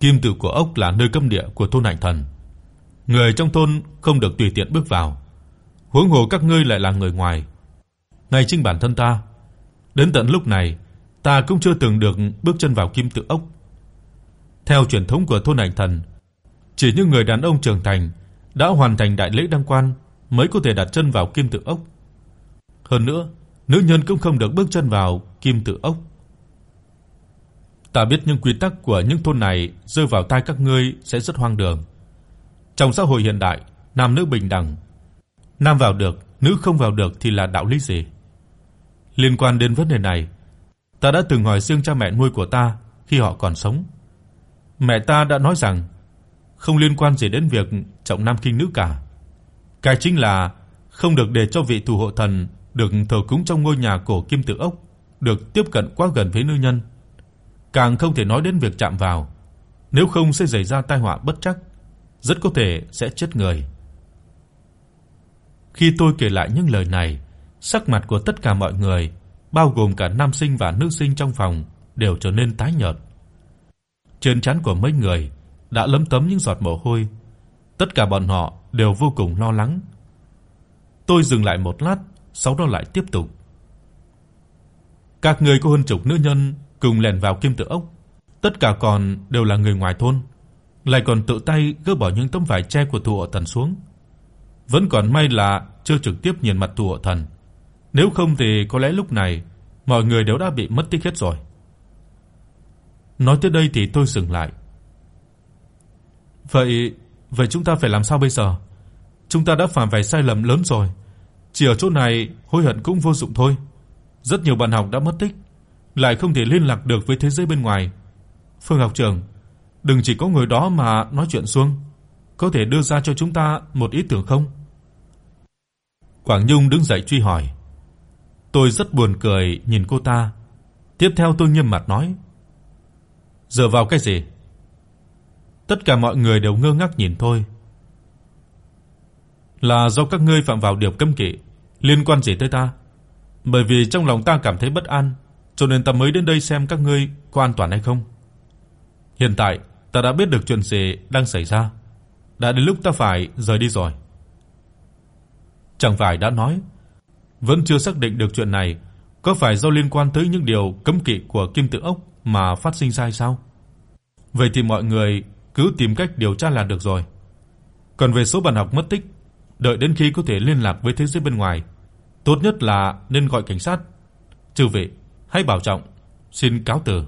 Kim tự của ốc là nơi cấm địa của thôn Hành Thần. Người trong thôn không được tùy tiện bước vào. Huống hồ các ngươi lại là người ngoài. Ngay chính bản thân ta, đến tận lúc này, ta cũng chưa từng được bước chân vào kim tự ốc. Theo truyền thống của thôn Hành Thần, chỉ những người đàn ông trưởng thành đã hoàn thành đại lễ đăng quan mới có thể đặt chân vào kim tự ốc. Hơn nữa, nữ nhân cũng không được bước chân vào kim tự ốc. Ta biết những quy tắc của những thôn này rơi vào tai các ngươi sẽ rất hoang đường. Trong xã hội hiện đại, nam nữ bình đẳng, nam vào được, nữ không vào được thì là đạo lý gì? Liên quan đến vấn đề này, ta đã từng hỏi riêng cha mẹ nuôi của ta khi họ còn sống. Mẹ ta đã nói rằng không liên quan gì đến việc trọng nam khinh nữ cả. Cái chính là không được để cho vị thủ hộ thần được thờ cúng trong ngôi nhà cổ kim tự ốc được tiếp cận quá gần với nữ nhân càng không thể nói đến việc chạm vào, nếu không sẽ xảy ra tai họa bất trắc, rất có thể sẽ chết người. Khi tôi kể lại những lời này, sắc mặt của tất cả mọi người, bao gồm cả nam sinh và nữ sinh trong phòng, đều trở nên tái nhợt. Trên trán của mấy người đã lấm tấm những giọt mồ hôi, tất cả bọn họ đều vô cùng lo lắng. Tôi dừng lại một lát, sau đó lại tiếp tục. Các người có hơn chục nữ nhân cùng lẻn vào kim tự ốc, tất cả còn đều là người ngoài thôn, lại còn tự tay gỡ bỏ những tấm vải che của thủ hộ thần xuống. vẫn còn may là chưa trực tiếp nhìn mặt tù hộ thần. Nếu không thì có lẽ lúc này mọi người đều đã bị mất tích hết rồi. Nói tới đây thì tôi dừng lại. Vậy, vậy chúng ta phải làm sao bây giờ? Chúng ta đã phạm phải sai lầm lớn rồi. Chỉ ở chỗ này hối hận cũng vô dụng thôi. Rất nhiều bạn học đã mất tích, lại không thể liên lạc được với thế giới bên ngoài. Phương học trưởng, đừng chỉ có người đó mà nói chuyện xuống có thể đưa ra cho chúng ta một ý tưởng không? Quảng Nhung đứng dậy truy hỏi. Tôi rất buồn cười nhìn cô ta. Tiếp theo tôi nghiêm mặt nói: "Dựa vào cái gì?" Tất cả mọi người đều ngơ ngác nhìn tôi. "Là do các ngươi phạm vào điều cấm kỵ, liên quan gì tới ta? Bởi vì trong lòng ta cảm thấy bất an, cho nên ta mới đến đây xem các ngươi có an toàn hay không. Hiện tại, ta đã biết được chuyện gì đang xảy ra, đã đến lúc ta phải rời đi rồi." Chẳng phải đã nói, vẫn chưa xác định được chuyện này có phải do liên quan tới những điều cấm kỵ của Kim Tự ốc mà phát sinh ra hay sao? Vậy thì mọi người cứ tìm cách điều tra là được rồi. Còn về số bạn học mất tích, đợi đến khi có thể liên lạc với thế giới bên ngoài, tốt nhất là nên gọi cảnh sát. Chư vị, hãy bảo trọng, xin cáo từ.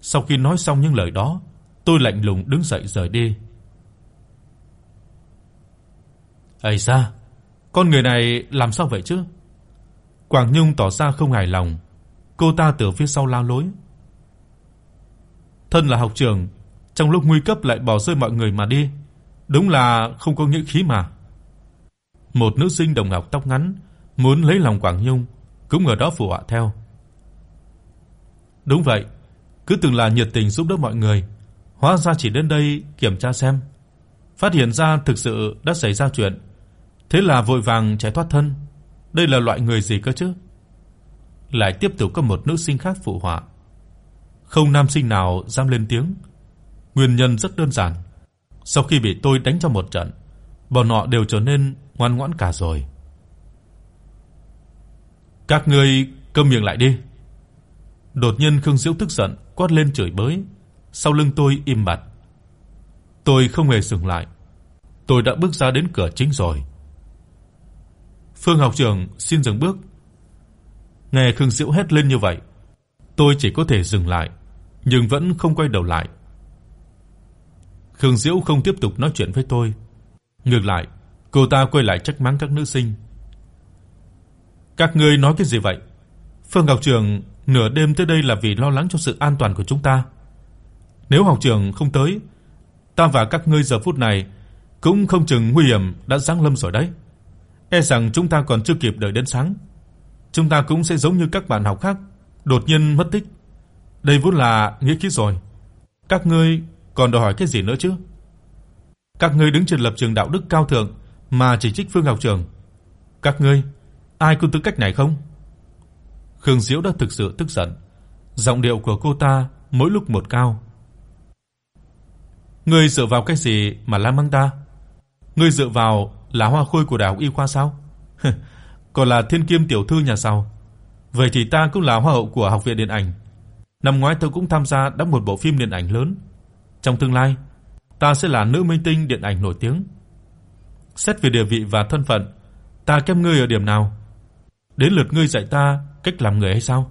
Sau khi nói xong những lời đó, tôi lạnh lùng đứng dậy rời đi. Ây da, con người này làm sao vậy chứ? Quảng Nhung tỏ ra không hài lòng, cô ta từ phía sau lao lối. Thân là học trưởng, trong lúc nguy cấp lại bỏ rơi mọi người mà đi, đúng là không có nghĩa khí mà. Một nữ sinh đồng học tóc ngắn muốn lấy lòng Quảng Nhung, cũng ở đó phụ họa theo. Đúng vậy, cứ tưởng là nhiệt tình giúp đỡ mọi người, hóa ra chỉ đến đây kiểm tra xem. Phát hiện ra thực sự đã xảy ra chuyện, thế là vội vàng chạy thoát thân. Đây là loại người gì cơ chứ? Lại tiếp tục có một nữ sinh khác phụ họa. Không nam sinh nào dám lên tiếng. Nguyên nhân rất đơn giản. Sau khi bị tôi đánh cho một trận, bọn họ đều trở nên ngoan ngoãn cả rồi. Các ngươi câm miệng lại đi. Đột nhiên Khương Diễu tức giận quát lên chửi bới, sau lưng tôi im bặt. Tôi không hề dừng lại. Tôi đã bước ra đến cửa chính rồi. Phương học trưởng xin dừng bước. Nghe Khương Diễu hét lên như vậy, tôi chỉ có thể dừng lại, nhưng vẫn không quay đầu lại. Khương Diễu không tiếp tục nói chuyện với tôi, ngược lại, cô ta quay lại trách mắng các nữ sinh. Các ngươi nói cái gì vậy? Phương học trưởng nửa đêm tới đây là vì lo lắng cho sự an toàn của chúng ta. Nếu học trưởng không tới, ta và các ngươi giờ phút này cũng không chừng nguy hiểm đã giáng lâm rồi đấy. E rằng chúng ta còn chưa kịp đợi đến sáng, chúng ta cũng sẽ giống như các bạn học khác, đột nhiên mất tích. Đây vốn là nghĩa khí rồi. Các ngươi còn đòi hỏi cái gì nữa chứ? Các ngươi đứng trên lập trường đạo đức cao thượng mà chỉ trích Phương học trưởng. Các ngươi ai có tư cách này không? Khương Diễu đã thực sự tức giận, giọng điệu của cô ta mỗi lúc một cao. Ngươi dựa vào cái gì mà la mắng ta? Ngươi dựa vào là hoa khôi của đại y khoa sao? [LAUGHS] Còn là thiên kim tiểu thư nhà sao? Vậy thì ta cũng là hoa hậu của học viện điện ảnh. Năm ngoái tôi cũng tham gia đóng một bộ phim điện ảnh lớn. Trong tương lai, ta sẽ là nữ minh tinh điện ảnh nổi tiếng. Xét về địa vị và thân phận, ta kém ngươi ở điểm nào? Đến lượt ngươi dạy ta cách làm người hay sao?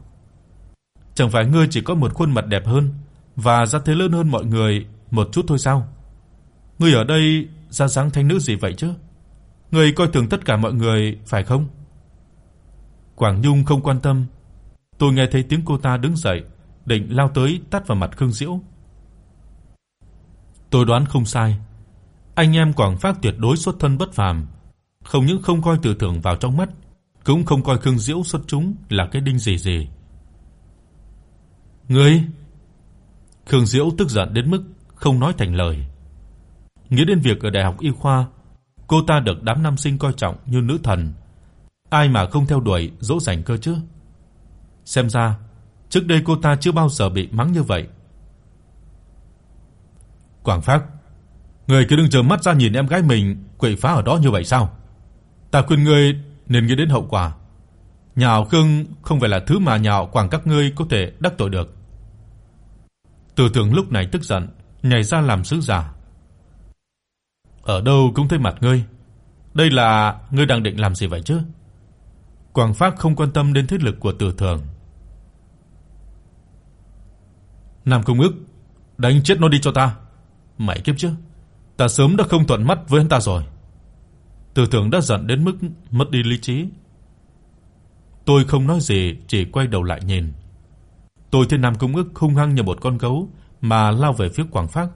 Chẳng phải ngươi chỉ có một khuôn mặt đẹp hơn và ra thế lớn hơn mọi người một chút thôi sao? Ngươi ở đây ra dáng thanh nữ gì vậy chứ? Ngươi coi thường tất cả mọi người phải không? Quảng Nhung không quan tâm. Tôi nghe thấy tiếng cô ta đứng dậy, định lao tới tát vào mặt Khương Diễu. Tôi đoán không sai. Anh em Quảng Phác tuyệt đối xuất thân bất phàm, không những không coi Từ Thưởng vào trong mắt, cũng không coi Khương Diễu xuất chúng là cái đinh gì gì. Ngươi? Khương Diễu tức giận đến mức không nói thành lời. Nghĩ đến việc ở đại học y khoa, cô ta được đám nam sinh coi trọng như nữ thần, ai mà không theo đuổi dỗ dành cơ chứ. Xem ra, trước đây cô ta chưa bao giờ bị mắng như vậy. Quảng Phác, người cứ đừng trợn mắt ra nhìn em gái mình quậy phá ở đó như vậy sao? Ta khuyên ngươi nên nghĩ đến hậu quả. Nhà họ Khương không phải là thứ mà nhà họ Quảng các ngươi có thể đắc tội được. Từ Tưởng lúc này tức giận, nhảy ra làm sứ giả. Ở đâu cũng thấy mặt ngươi, Đây là ngươi đang định làm gì vậy chứ? Quảng Phác không quan tâm đến thế lực của Từ Thường. Nam Công Ức, đánh chết nó đi cho ta. Mày kiếp chứ, ta sớm đã không thuận mắt với hắn ta rồi. Tư tưởng đã giận đến mức mất đi lý trí. Tôi không nói gì, chỉ quay đầu lại nhìn. Tôi thấy Nam Công Ức hung hăng như một con gấu mà lao về phía Quảng Phác.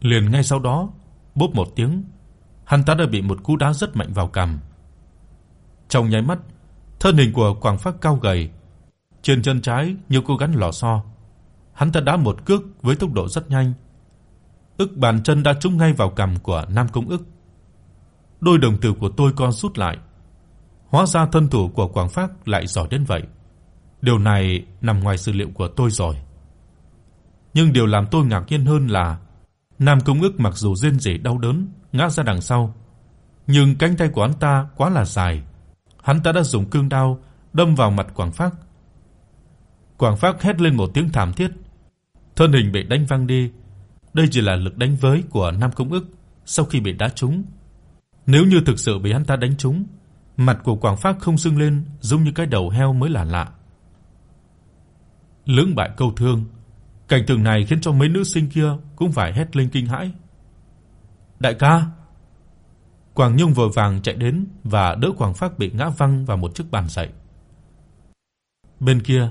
Liền ngay sau đó, bốp một tiếng, hắn ta đã bị một cú đá rất mạnh vào cằm. Trong nháy mắt, thân hình của Quảng Phác cao gầy, trên chân trái như cô gắn lò xo. Hắn ta đá một cước với tốc độ rất nhanh. Ức bàn chân đã trúng ngay vào cằm của Nam Công Ức. Đôi đồng tử của tôi co rút lại. Hóa ra thân thủ của Quảng Phác lại giỏi đến vậy. Điều này nằm ngoài dự liệu của tôi rồi. Nhưng điều làm tôi ngạc nhiên hơn là Nam Công Ức mặc dù rên rỉ đau đớn, ngã ra đằng sau, nhưng cánh tay của hắn ta quá là dài. Hắn ta đã dùng cương đao đâm vào mặt Quảng Phác. Quảng Phác hét lên một tiếng thảm thiết, thân hình bị đánh văng đi. Đây chỉ là lực đánh với của Nam Công Ức sau khi bị đá trúng. Nếu như thực sự bị hắn ta đánh trúng, mặt của Quảng Phác không sưng lên giống như cái đầu heo mới là lạ. Lưỡng bại câu thương, cảnh tượng này khiến cho mấy nữ sinh kia cũng phải hét lên kinh hãi. "Đại ca!" Quảng Nhung vội vàng chạy đến và đỡ Quảng Phác bị ngã văng vào một chiếc bàn dậy. Bên kia,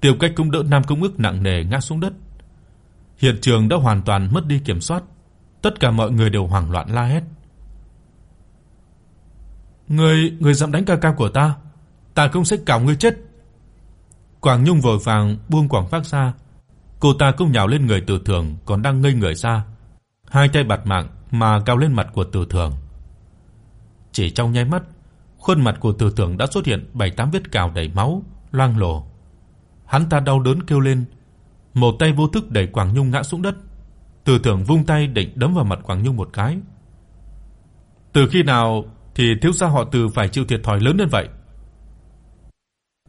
Tiêu Cách cũng đỡ Nam Công Ước nặng nề ngã xuống đất. Hiện trường đã hoàn toàn mất đi kiểm soát, tất cả mọi người đều hoảng loạn la hét. "Ngươi, ngươi dám đánh ca ca của ta, ta không sẽ cào ngươi chết." Quảng Nhung vội vàng buông Quảng Phác ra. Cô ta cũng nhào lên người Từ Thường còn đang ngây người ra, hai tay bạt mạng mà cào lên mặt của Từ Thường. Chỉ trong nháy mắt, khuôn mặt của Từ Thường đã xuất hiện 7-8 vết cào đầy máu, loang lổ. Hắn ta đau đớn kêu lên, một tay vô thức đẩy Quảng Nhung ngã xuống đất. Từ thưởng vung tay định đấm vào mặt Quảng Nhung một cái. Từ khi nào thì thiếu gia họ Từ phải chịu thiệt thòi lớn đến vậy?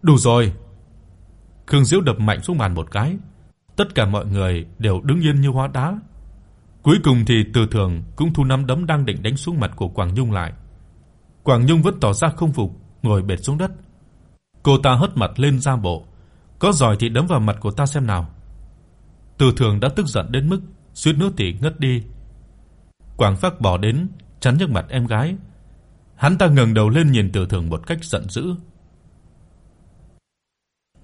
Đủ rồi. Khương Diễu đập mạnh xuống bàn một cái. Tất cả mọi người đều đứng yên như hóa đá. Cuối cùng thì Từ Thường cũng thu nắm đấm đang định đánh xuống mặt của Quảng Nhung lại. Quảng Nhung vẫn tỏ ra không phục, ngồi bệt xuống đất. Cô ta hất mặt lên ra bộ, có giỏi thì đấm vào mặt của ta xem nào. Từ Thường đã tức giận đến mức suýt nữa thì ngất đi. Quảng Phác bỏ đến chắn trước mặt em gái. Hắn ta ngẩng đầu lên nhìn Từ Thường một cách giận dữ.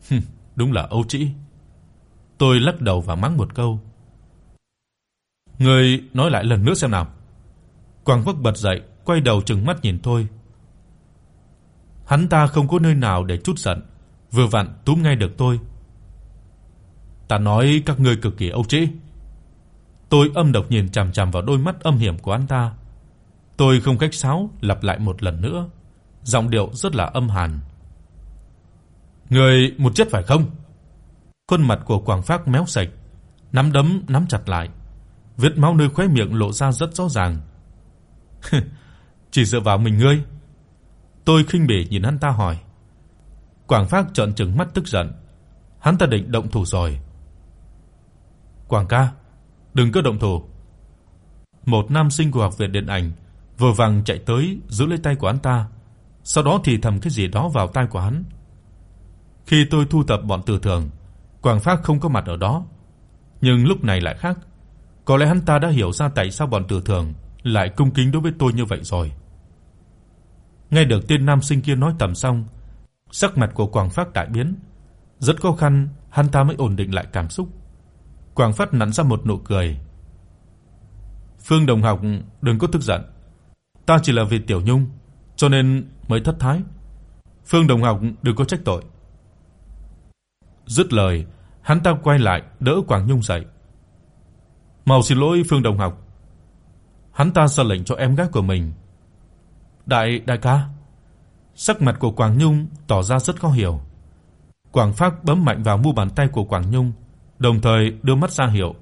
Hừm, đúng là Âu Trĩ. Tôi lắc đầu và mắng một câu. Ngươi nói lại lần nữa xem nào. Quảng Phác bật dậy, quay đầu trừng mắt nhìn tôi. Hắn ta không có nơi nào để chút giận, vừa vặn túm ngay được tôi. Ta nói các ngươi cực kỳ âu trĩ. Tôi âm độc nhìn chằm chằm vào đôi mắt âm hiểm của anh ta. Tôi không cách sáo lặp lại một lần nữa, giọng điệu rất là âm hàn. Ngươi một chết phải không? Khuôn mặt của Quảng Phác méo sạch, nắm đấm nắm chặt lại, vết máu nơi khóe miệng lộ ra rất rõ ràng. [LAUGHS] Chỉ dựa vào mình ngươi? Tôi khinh bỉ nhìn hắn ta hỏi. Quảng Phác trợn trừng mắt tức giận. Hắn ta định động thủ rồi. Quảng ca, đừng có động thủ. Một nam sinh của học viện điện ảnh vừa vàng chạy tới giữ lấy tay của hắn ta, sau đó thì thầm cái gì đó vào tai của hắn. Khi tôi thu tập bọn tử Thường, Quảng Phác không có mặt ở đó, nhưng lúc này lại khác. Có lẽ hắn ta đã hiểu ra tại sao bọn tử Thường lại cung kính đối với tôi như vậy rồi. Nghe được tên nam sinh kia nói tầm xong, sắc mặt của Quảng Phác đại biến, rất khó khăn hắn ta mới ổn định lại cảm xúc. Quảng Phát nặn ra một nụ cười. Phương Đồng học, đừng có tức giận. Ta chỉ là vì Tiểu Nhung, cho nên mới thất thái. Phương Đồng học đừng có trách tội. Dứt lời, hắn ta quay lại đỡ Quảng Nhung dậy. "Mau xin lỗi Phương Đồng học." Hắn ta ra lệnh cho em gái của mình. "Đại đại ca." Sắc mặt của Quảng Nhung tỏ ra rất khó hiểu. Quảng Phác bấm mạnh vào mu bàn tay của Quảng Nhung, đồng thời đưa mắt ra hiệu.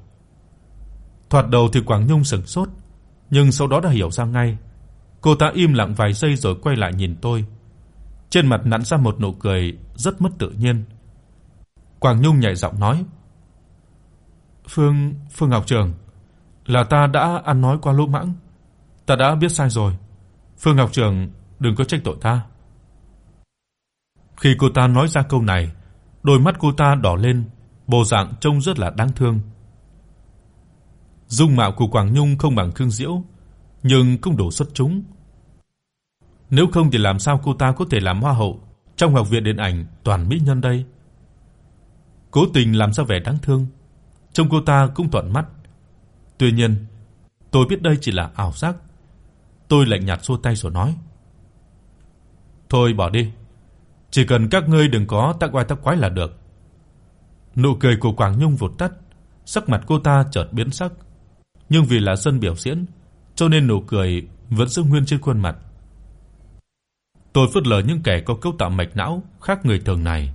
Thoạt đầu thì Quảng Nhung sững sốt, nhưng sau đó đã hiểu ra ngay. Cô ta im lặng vài giây rồi quay lại nhìn tôi. Trên mặt nặn ra một nụ cười rất mất tự nhiên. Quảng Nhung nhẹ giọng nói: "Phương, Phương Ngọc Trường, là ta đã ăn nói quá lỗ mãng, ta đã biết sai rồi. Phương Ngọc Trường, đừng có trách tội ta." Khi cô ta nói ra câu này, đôi mắt cô ta đỏ lên, bộ dạng trông rất là đáng thương. Dung mạo của Quảng Nhung không bằng Khương Diễu, nhưng cũng đủ xuất chúng. Nếu không thì làm sao cô ta có thể làm hoa hậu trong học viện điện ảnh toàn mỹ nhân đây? Cố tình làm ra vẻ đáng thương, trông cô ta cũng thuận mắt. Tuy nhiên, tôi biết đây chỉ là ảo giác. Tôi lạnh nhạt xua tay rồi nói: "Thôi bỏ đi, chỉ cần các ngươi đừng có tác oai tác quái là được." Nụ cười của Quảng Nhung vụt tắt, sắc mặt cô ta chợt biến sắc, nhưng vì là sân biểu diễn, cho nên nụ cười vẫn giữ nguyên trên khuôn mặt. Tôi phớt lờ những kẻ có cấu tạo mạch não khác người thường này.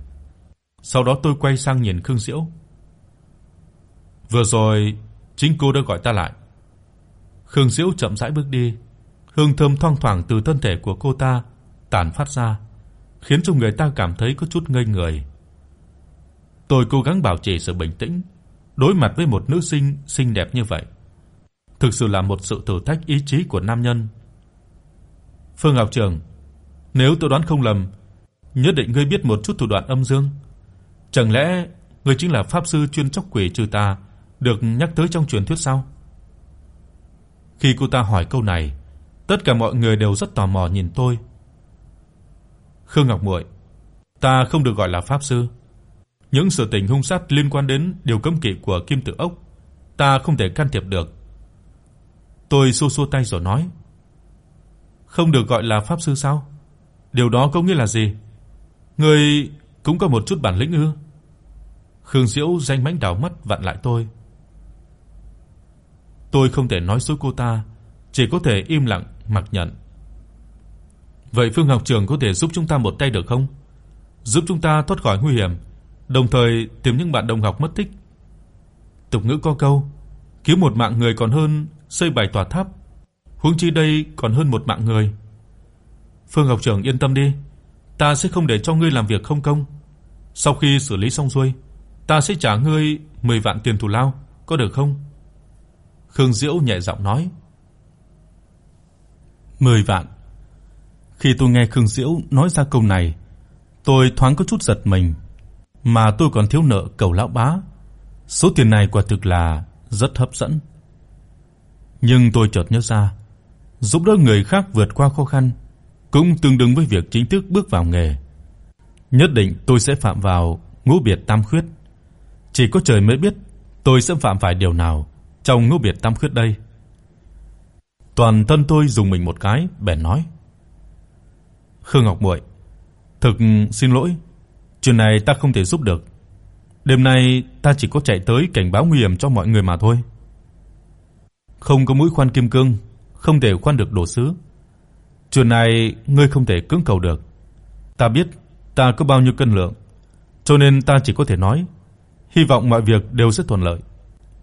Sau đó tôi quay sang nhìn Khương Diễu. Vừa rồi chính cô đã gọi ta lại. Khương Diễu chậm rãi bước đi, hương thơm thoang thoảng từ thân thể của cô ta tản phát ra, khiến cho người ta cảm thấy có chút ngây người. Tôi cố gắng bảo trì sự bình tĩnh, đối mặt với một nữ sinh xinh đẹp như vậy. Thực sự là một sự thử thách ý chí của nam nhân. Phương Ngọc Trường, nếu tôi đoán không lầm, nhất định ngươi biết một chút thủ đoạn âm dương. Chẳng lẽ ngươi chính là pháp sư chuyên chọc quỷ trừ tà được nhắc tới trong truyền thuyết sao? Khi cô ta hỏi câu này, tất cả mọi người đều rất tò mò nhìn tôi. Khương Ngọc Muội, ta không được gọi là pháp sư. Những sự tình hung sát liên quan đến điều cấm kỵ của Kim tử Ốc, ta không thể can thiệp được. Tôi xua xua tay rồi nói: "Không được gọi là pháp sư sao? Điều đó có nghĩa là gì? Ngươi cũng có một chút bản lĩnh ư?" Khương Diễu danh mãnh đảo mắt vặn lại tôi. Tôi không thể nói dối cô ta, chỉ có thể im lặng mặc nhận. Vậy Phương học Trường có thể giúp chúng ta một tay được không? Giúp chúng ta thoát khỏi nguy hiểm, đồng thời tìm những bạn đồng học mất tích. Tục ngữ có câu, cứu một mạng người còn hơn xây bảy tòa tháp, huống chi đây còn hơn một mạng người. Phương Ngọc trưởng yên tâm đi, ta sẽ không để cho ngươi làm việc không công. Sau khi xử lý xong xuôi, ta sẽ trả ngươi 10 vạn tiền thù lao, có được không? Khương Diễu nhẹ giọng nói. 10 vạn. Khi tôi nghe Khương Diễu nói ra câu này, tôi thoáng có chút giật mình, mà tôi còn thiếu nợ cầu lão bá. Số tiền này quả thực là rất hấp dẫn. Nhưng tôi chợt nhớ ra, giúp đỡ người khác vượt qua khó khăn cũng tương đương với việc chính thức bước vào nghề. Nhất định tôi sẽ phạm vào ngũ biệt tam khuyết. Chỉ có trời mới biết tôi sẽ phạm phải điều nào trong ngũ biệt tam khuyết đây. Toàn thân tôi dùng mình một cái, bèn nói: "Khương Ngọc Muội, thực xin lỗi, chuyện này ta không thể giúp được. Đêm nay ta chỉ có chạy tới cảnh báo nguy hiểm cho mọi người mà thôi." Không có mũi khoan kim cương, không thể khoan được đồ sứ. Chuyện này ngươi không thể cưỡng cầu được. Ta biết ta có bao nhiêu cân lượng, cho nên ta chỉ có thể nói, hy vọng mọi việc đều sẽ thuận lợi.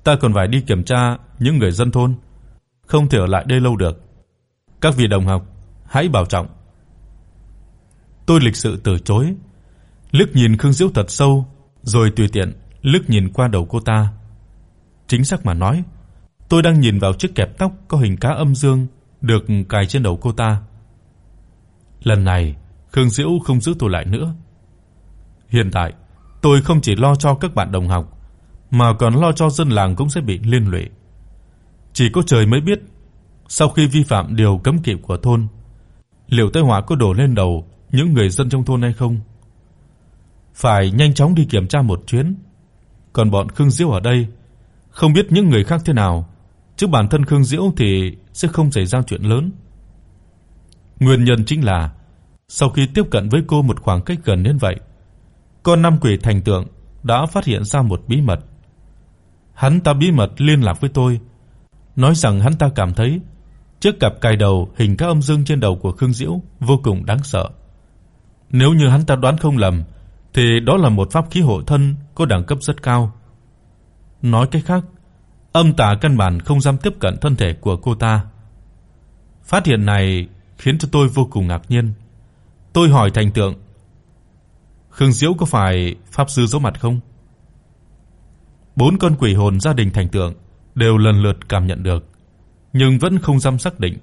Ta còn phải đi kiểm tra những người dân thôn, không thể ở lại đây lâu được. Các vị đồng học, hãy bảo trọng. Tôi lịch sự từ chối, liếc nhìn Khương Diễu thật sâu, rồi tùy tiện liếc nhìn qua đầu cô ta. Chính xác mà nói, tôi đang nhìn vào chiếc kẹp tóc có hình cá âm dương được cài trên đầu cô ta. Lần này, Khương Diễu không giữ tôi lại nữa. Hiện tại, tôi không chỉ lo cho các bạn đồng học mà còn lo cho dân làng cũng sẽ bị liên lụy. Chỉ có trời mới biết, sau khi vi phạm điều cấm kỵ của thôn, liệu tai họa có đổ lên đầu những người dân trong thôn hay không? Phải nhanh chóng đi kiểm tra một chuyến. Còn bọn Khương Diễu ở đây, không biết những người khác thế nào, chứ bản thân Khương Diễu thì sẽ không xảy ra chuyện lớn. Nguyên nhân chính là sau khi tiếp cận với cô một khoảng cách gần đến vậy, con năm quỷ thành tượng đã phát hiện ra một bí mật. Hắn ta bí mật liên lạc với tôi, nói rằng hắn ta cảm thấy chiếc cặp cài đầu hình các âm dương trên đầu của Khương Diễu vô cùng đáng sợ. Nếu như hắn ta đoán không lầm, thì đó là một pháp khí hộ thân có đẳng cấp rất cao. Nói cách khác, âm tà căn bản không dám tiếp cận thân thể của cô ta. Phát hiện này khiến cho tôi vô cùng ngạc nhiên. Tôi hỏi Thành Tượng, Khương Diễu có phải pháp sư giấu mặt không? Bốn con quỷ hồn gia đình Thành Tượng đều lần lượt cảm nhận được, nhưng vẫn không dám xác định.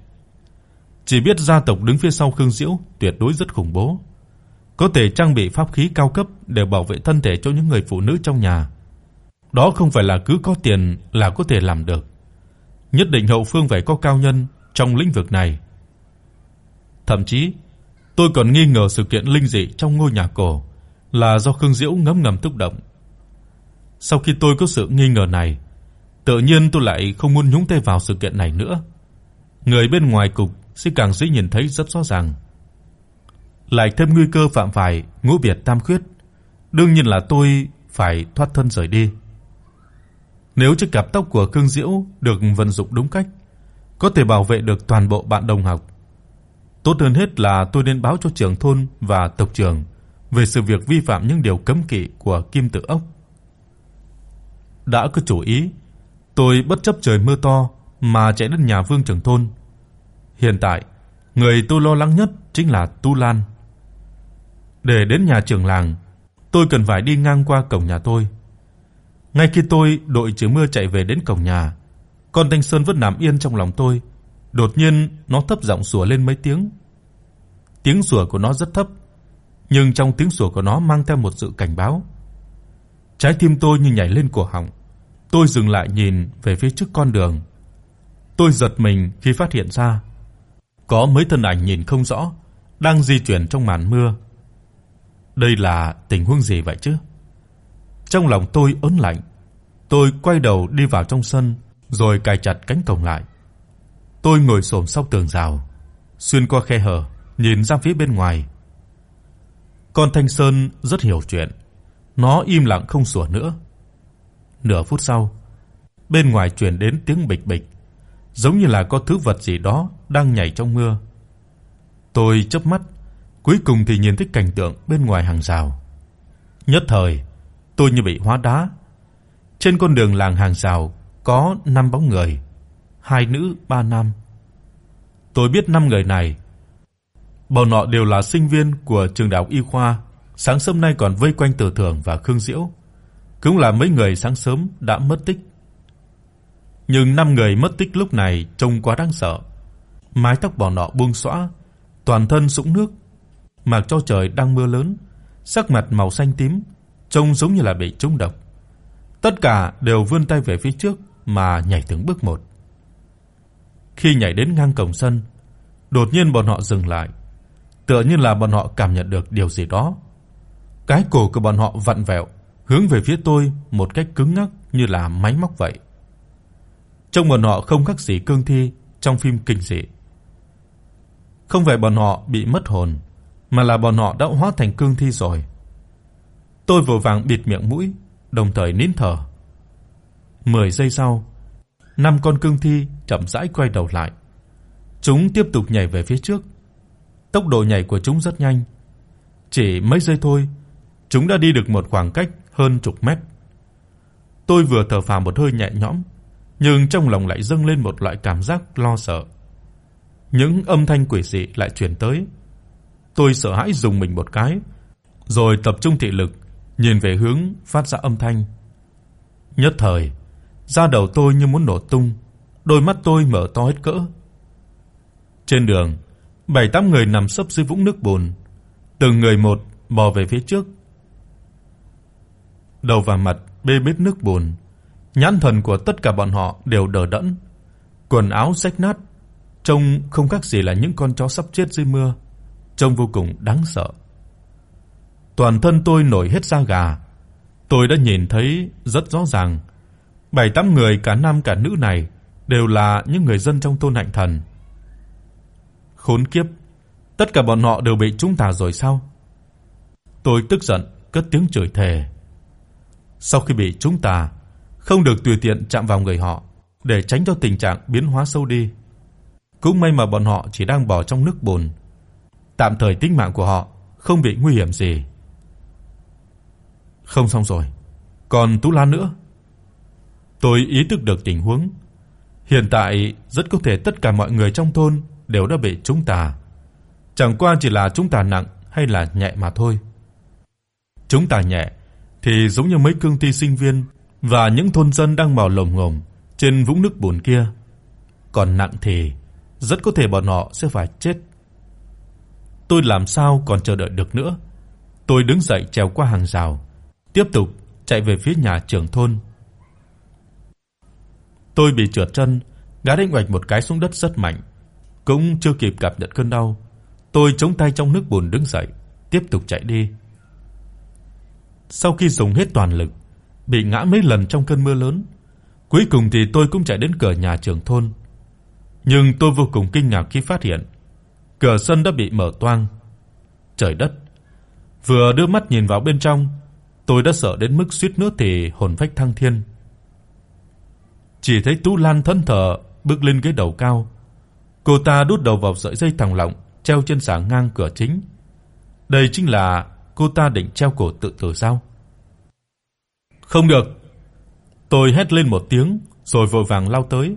chỉ biết gia tộc đứng phía sau Khương Diễu tuyệt đối rất khủng bố, có thể trang bị pháp khí cao cấp để bảo vệ thân thể cho những người phụ nữ trong nhà. Đó không phải là cứ có tiền là có thể làm được. Nhất định hậu phương phải có cao nhân trong lĩnh vực này. Thậm chí, tôi còn nghi ngờ sự kiện linh dị trong ngôi nhà cổ là do Khương Diễu ngấm ngầm thúc động. Sau khi tôi có sự nghi ngờ này, tự nhiên tôi lại không muốn nhúng tay vào sự kiện này nữa. Người bên ngoài cục sẽ càng dễ nhìn thấy rất rõ ràng. Lại thêm nguy cơ phạm phải ngũ biệt tam khuyết, đương nhiên là tôi phải thoát thân rời đi. Nếu chiếc cặp tóc của Cương Diễu được vận dụng đúng cách, có thể bảo vệ được toàn bộ bạn đồng học. Tốt hơn hết là tôi nên báo cho trưởng thôn và tộc trưởng về sự việc vi phạm những điều cấm kỵ của Kim Tự Ốc. Đã có chủ ý, tôi bất chấp trời mưa to mà chạy đến nhà Vương trưởng thôn. Hiện tại, người tôi lo lắng nhất chính là Tu Lan. Để đến nhà trưởng làng, tôi cần phải đi ngang qua cổng nhà tôi. Ngay khi tôi đội trời mưa chạy về đến cổng nhà, con Thanh Sơn vẫn nằm yên trong lòng tôi. Đột nhiên nó thấp giọng sủa lên mấy tiếng. Tiếng sủa của nó rất thấp, nhưng trong tiếng sủa của nó mang theo một sự cảnh báo. Trái tim tôi như nhảy lên cổ họng. Tôi dừng lại nhìn về phía trước con đường. Tôi giật mình khi phát hiện ra có mấy thân ảnh nhìn không rõ đang di chuyển trong màn mưa. Đây là tình huống gì vậy chứ? Trong lòng tôi ớn lạnh. Tôi quay đầu đi vào trong sân rồi cài chặt cánh cổng lại. Tôi ngồi xổm sau tường rào, xuyên qua khe hở, nhìn ra phía bên ngoài. Con Thanh Sơn rất hiểu chuyện, nó im lặng không sủa nữa. Nửa phút sau, bên ngoài truyền đến tiếng bịch bịch, giống như là có thứ vật gì đó đang nhảy trong mưa. Tôi chớp mắt, cuối cùng thì nhìn thấy cảnh tượng bên ngoài hàng rào. Nhất thời, tôi như bị hóa đá. Trên con đường làng hàng rào có năm bóng người, hai nữ, ba nam. Tôi biết năm người này. Bọn họ đều là sinh viên của trường đại học y khoa, sáng sớm nay còn vây quanh Từ Thường và Khương Diễu, cũng là mấy người sáng sớm đã mất tích. Nhưng năm người mất tích lúc này trông quá đáng sợ. Mái tóc bọn họ buông xõa, toàn thân sũng nước, mặc cho trời đang mưa lớn, sắc mặt màu xanh tím, trông giống như là bị trúng độc. Tất cả đều vươn tay về phía trước mà nhảy từng bước một. Khi nhảy đến ngang cổng sân, đột nhiên bọn họ dừng lại, tựa như là bọn họ cảm nhận được điều gì đó. Cái cổ của bọn họ vặn vẹo, hướng về phía tôi một cách cứng ngắc như là máy móc vậy. Trông bọn họ không khác gì cương thi trong phim kinh dị. Không phải bọn họ bị mất hồn, mà là bọn họ đã hóa thành cương thi rồi. Tôi vội vàng bịt miệng mũi, đồng thời nín thở. 10 giây sau, năm con cương thi chậm rãi quay đầu lại. Chúng tiếp tục nhảy về phía trước. Tốc độ nhảy của chúng rất nhanh. Chỉ mấy giây thôi, chúng đã đi được một khoảng cách hơn chục mét. Tôi vừa thở phào một hơi nhẹ nhõm, nhưng trong lòng lại dâng lên một loại cảm giác lo sợ. Những âm thanh quỷ dị lại truyền tới. Tôi sợ hãi dùng mình một cái, rồi tập trung thị lực nhìn về hướng phát ra âm thanh. Nhất thời, da đầu tôi như muốn nổ tung, đôi mắt tôi mở to hết cỡ. Trên đường, bảy tám người nằm sấp dưới vũng nước bùn, từng người một bò về phía trước. Đầu và mặt bê bết nước bùn, nhãn thần của tất cả bọn họ đều đờ đẫn, quần áo rách nát, trông không khác gì là những con chó sắp chết dưới mưa, trông vô cùng đáng sợ. Toàn thân tôi nổi hết da gà. Tôi đã nhìn thấy rất rõ ràng, bảy tám người cả nam cả nữ này đều là những người dân trong thôn Hạnh Thần. Khốn kiếp, tất cả bọn họ đều bị chúng ta rồi sao? Tôi tức giận cất tiếng chửi thề. Sau khi bị chúng ta, không được tùy tiện chạm vào người họ để tránh cho tình trạng biến hóa sâu đi. Cũng may mà bọn họ chỉ đang bò trong nước bùn, tạm thời tính mạng của họ không bị nguy hiểm gì. Không xong rồi, còn Tú Lan nữa. Tôi ý thức được tình huống. Hiện tại rất có thể tất cả mọi người trong thôn đều đã bị chúng ta. Chẳng qua chỉ là chúng ta nặng hay là nhẹ mà thôi. Chúng ta nhẹ thì giống như mấy cương thi sinh viên và những thôn dân đang mò lồm ngồm trên vũng nước bùn kia. Còn nặng thì rất có thể bọn họ sẽ phải chết. Tôi làm sao còn chờ đợi được nữa. Tôi đứng dậy trèo qua hàng rào, tiếp tục chạy về phía nhà trưởng thôn. Tôi bị trượt chân, ngã đánh oạch một cái xuống đất rất mạnh, cũng chưa kịp cảm nhận cơn đau. Tôi chống tay trong nước bùn đứng dậy, tiếp tục chạy đi. Sau khi dùng hết toàn lực, bị ngã mấy lần trong cơn mưa lớn, cuối cùng thì tôi cũng chạy đến cửa nhà trưởng thôn. Nhưng tôi vô cùng kinh ngạc khi phát hiện cửa sân đã bị mở toang. Trời đất. Vừa đưa mắt nhìn vào bên trong, tôi đã sợ đến mức suýt nữa thì hồn phách thăng thiên. Chỉ thấy Tú Lan thân thờ bước lên ghế đầu cao. Cô ta đút đầu vào sợi dây thòng lọng treo trên xà ngang cửa chính. Đây chính là cô ta định treo cổ tự tử sao? Không được. Tôi hét lên một tiếng rồi vội vàng lao tới.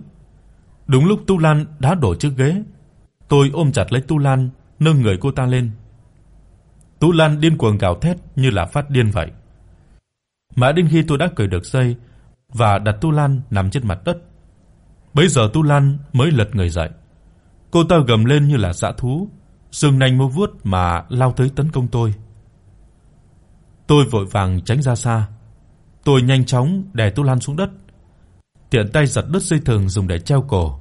Đúng lúc Tu Lan đã đổ chiếc ghế, tôi ôm chặt lấy Tu Lan, nâng người cô ta lên. Tu Lan điên cuồng gào thét như là phát điên vậy. Mãi đến khi tôi đã cởi được dây và đặt Tu Lan nằm trên mặt đất. Bấy giờ Tu Lan mới lật người dậy. Cô ta gầm lên như là dã thú, sừng nanh múa vuốt mà lao tới tấn công tôi. Tôi vội vàng tránh ra xa. Tôi nhanh chóng đè Tu Lan xuống đất. Tiện tay giật đứt dây thừng dùng để treo cổ,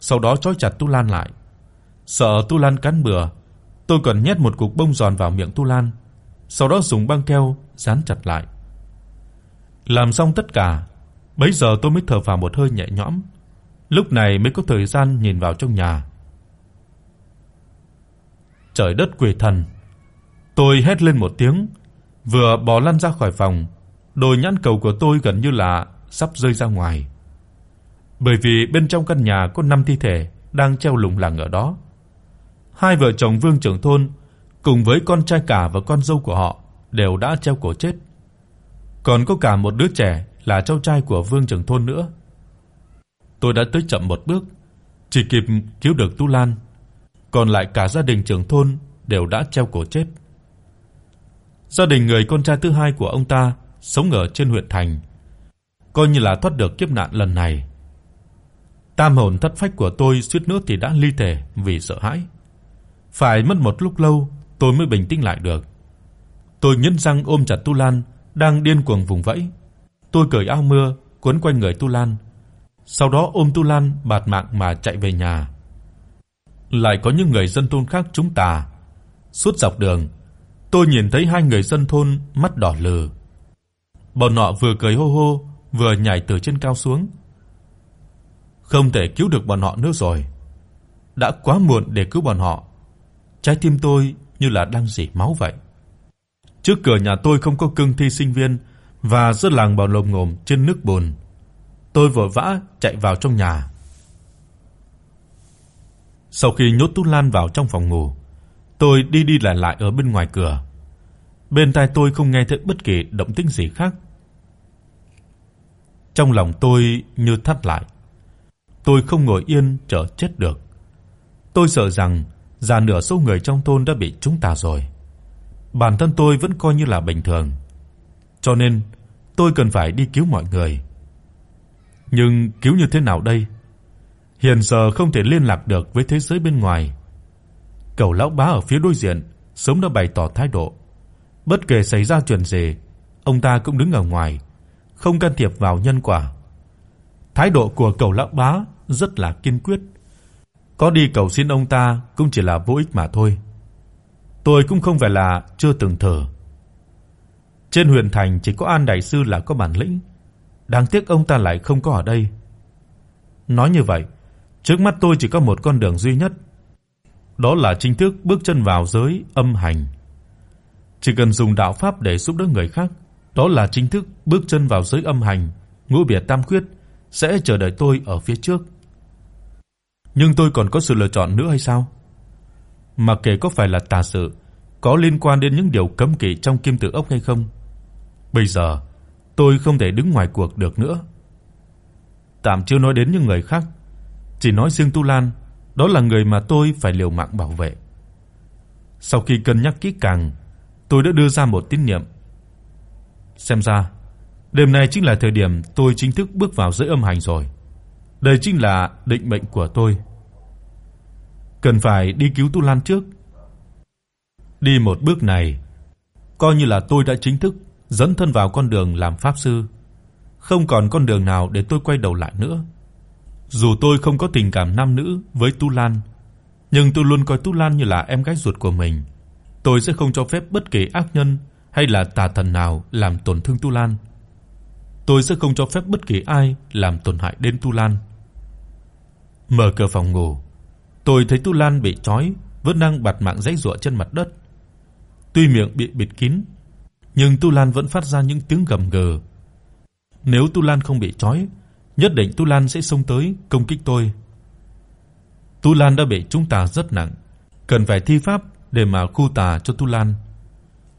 sau đó trói chặt Tu Lan lại. Sợ Tu Lan cắn bừa, tôi còn nhét một cục bông giòn vào miệng Tu Lan, sau đó dùng băng keo dán chặt lại. Làm xong tất cả, bấy giờ tôi mới thở phào một hơi nhẹ nhõm. Lúc này mới có thời gian nhìn vào trong nhà. Trời đất quỷ thần. Tôi hét lên một tiếng, vừa bò lăn ra khỏi phòng, đôi nhãn cầu của tôi gần như là sắp rơi ra ngoài. Bởi vì bên trong căn nhà có 5 thi thể đang treo lủng lẳng ở đó. Hai vợ chồng Vương trưởng thôn cùng với con trai cả và con dâu của họ đều đã treo cổ chết. Còn có cả một đứa trẻ là cháu trai của Vương trưởng thôn nữa. Tôi đã tới chậm một bước, chỉ kịp cứu được Tu Lan, còn lại cả gia đình trưởng thôn đều đã treo cổ chết. Gia đình người con trai thứ hai của ông ta sống ở trên huyện thành, coi như là thoát được kiếp nạn lần này. Tam hồn thất phách của tôi suýt nữa thì đã ly thể vì sợ hãi. Phải mất một lúc lâu tôi mới bình tĩnh lại được. Tôi nhẫn răng ôm chặt Tu Lan đang điên cuồng vùng vẫy. Tôi cởi áo mưa quấn quanh người Tu Lan, sau đó ôm Tu Lan bạt mạng mà chạy về nhà. Lại có những người dân thôn khác chúng ta. Suốt dọc đường, tôi nhìn thấy hai người dân thôn mắt đỏ lừ. Bọn họ vừa cười hô hô, vừa nhảy từ trên cao xuống. Không thể cứu được bọn họ nữa rồi. Đã quá muộn để cứu bọn họ. Trái tim tôi như là đang rỉ máu vậy. Trước cửa nhà tôi không có cương thi sinh viên và rất làng bò lồm ngồm trên nước bùn. Tôi vội vã chạy vào trong nhà. Sau khi nhốt Tú Lan vào trong phòng ngủ, tôi đi đi lại lại ở bên ngoài cửa. Bên tai tôi không nghe thấy bất kỳ động tĩnh gì khác. Trong lòng tôi như thắt lại. Tôi không ngồi yên chờ chết được. Tôi sợ rằng già nửa số người trong thôn đã bị chúng ta rồi. Bản thân tôi vẫn coi như là bình thường, cho nên tôi cần phải đi cứu mọi người. Nhưng cứu như thế nào đây? Hiện giờ không thể liên lạc được với thế giới bên ngoài. Cầu lão bá ở phía đối diện sớm đã bày tỏ thái độ, bất kể xảy ra chuyện gì, ông ta cũng đứng ở ngoài, không can thiệp vào nhân quả. Thái độ của cầu lão bá rất là kiên quyết. Có đi cầu xin ông ta cũng chỉ là vô ích mà thôi. Tôi cũng không phải là chưa từng thử. Trên Huyền Thành chỉ có An đại sư là có bản lĩnh, đáng tiếc ông ta lại không có ở đây. Nói như vậy, trước mắt tôi chỉ có một con đường duy nhất, đó là chính thức bước chân vào giới âm hành. Chỉ cần dùng đạo pháp để giúp đỡ người khác, đó là chính thức bước chân vào giới âm hành, ngũ biệt tam quyết sẽ chờ đợi tôi ở phía trước. Nhưng tôi còn có sự lựa chọn nữa hay sao? Mặc kệ có phải là tà sự, có liên quan đến những điều cấm kỵ trong kim tự ốc hay không, bây giờ tôi không thể đứng ngoài cuộc được nữa. Tạm chưa nói đến những người khác, chỉ nói riêng Tu Lan, đó là người mà tôi phải liều mạng bảo vệ. Sau khi cân nhắc kỹ càng, tôi đã đưa ra một tín niệm. Xem ra, đêm nay chính là thời điểm tôi chính thức bước vào giới âm hành rồi. Đây chính là định mệnh của tôi. cần phải đi cứu Tu Lan trước. Đi một bước này, coi như là tôi đã chính thức dấn thân vào con đường làm pháp sư, không còn con đường nào để tôi quay đầu lại nữa. Dù tôi không có tình cảm nam nữ với Tu Lan, nhưng tôi luôn coi Tu Lan như là em gái ruột của mình. Tôi sẽ không cho phép bất kỳ ác nhân hay là tà thần nào làm tổn thương Tu Lan. Tôi sẽ không cho phép bất kỳ ai làm tổn hại đến Tu Lan. Mở cửa phòng ngủ, tôi thấy Tu Lan bị trói, vẫn đang bạt mạng giãy giụa trên mặt đất. Tuy miệng bị bịt kín, nhưng Tu Lan vẫn phát ra những tiếng gầm gừ. Nếu Tu Lan không bị trói, nhất định Tu Lan sẽ xông tới công kích tôi. Tu Lan đã bị chúng ta rất nặng, cần phải thi pháp để mà khu tà cho Tu Lan.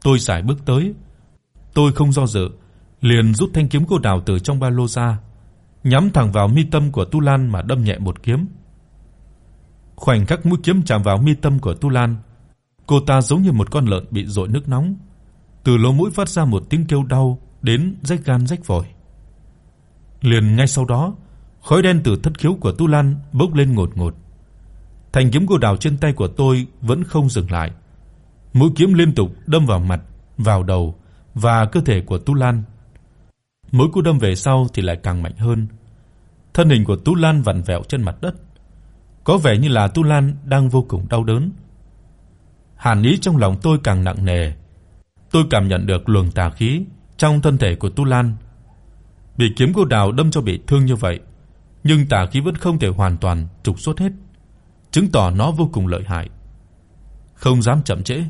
Tôi sải bước tới, tôi không do dự, liền rút thanh kiếm cô đào từ trong ba lô ra, nhắm thẳng vào mi tâm của Tu Lan mà đâm nhẹ một kiếm. Khoảnh khắc mũi kiếm chạm vào mi tâm của Tu Lan, cô ta giống như một con lợn bị dội nước nóng, từ lỗ mũi phát ra một tiếng kêu đau đến rách gan rách phổi. Liền ngay sau đó, khói đen từ thất khiếu của Tu Lan bốc lên ngột ngột. Thanh kiếm cô đào trên tay của tôi vẫn không dừng lại. Mũi kiếm liên tục đâm vào mặt, vào đầu và cơ thể của Tu Lan. Mỗi cú đâm về sau thì lại càng mạnh hơn. Thân hình của Tu Lan vặn vẹo trên mặt đất, có vẻ như là Tu Lan đang vô cùng đau đớn. Hàn ý trong lòng tôi càng nặng nề. Tôi cảm nhận được luồng tà khí trong thân thể của Tu Lan. Bị kiếm cô đào đâm cho bị thương như vậy, nhưng tà khí vẫn không thể hoàn toàn trục xuất hết, chứng tỏ nó vô cùng lợi hại. Không dám chậm trễ,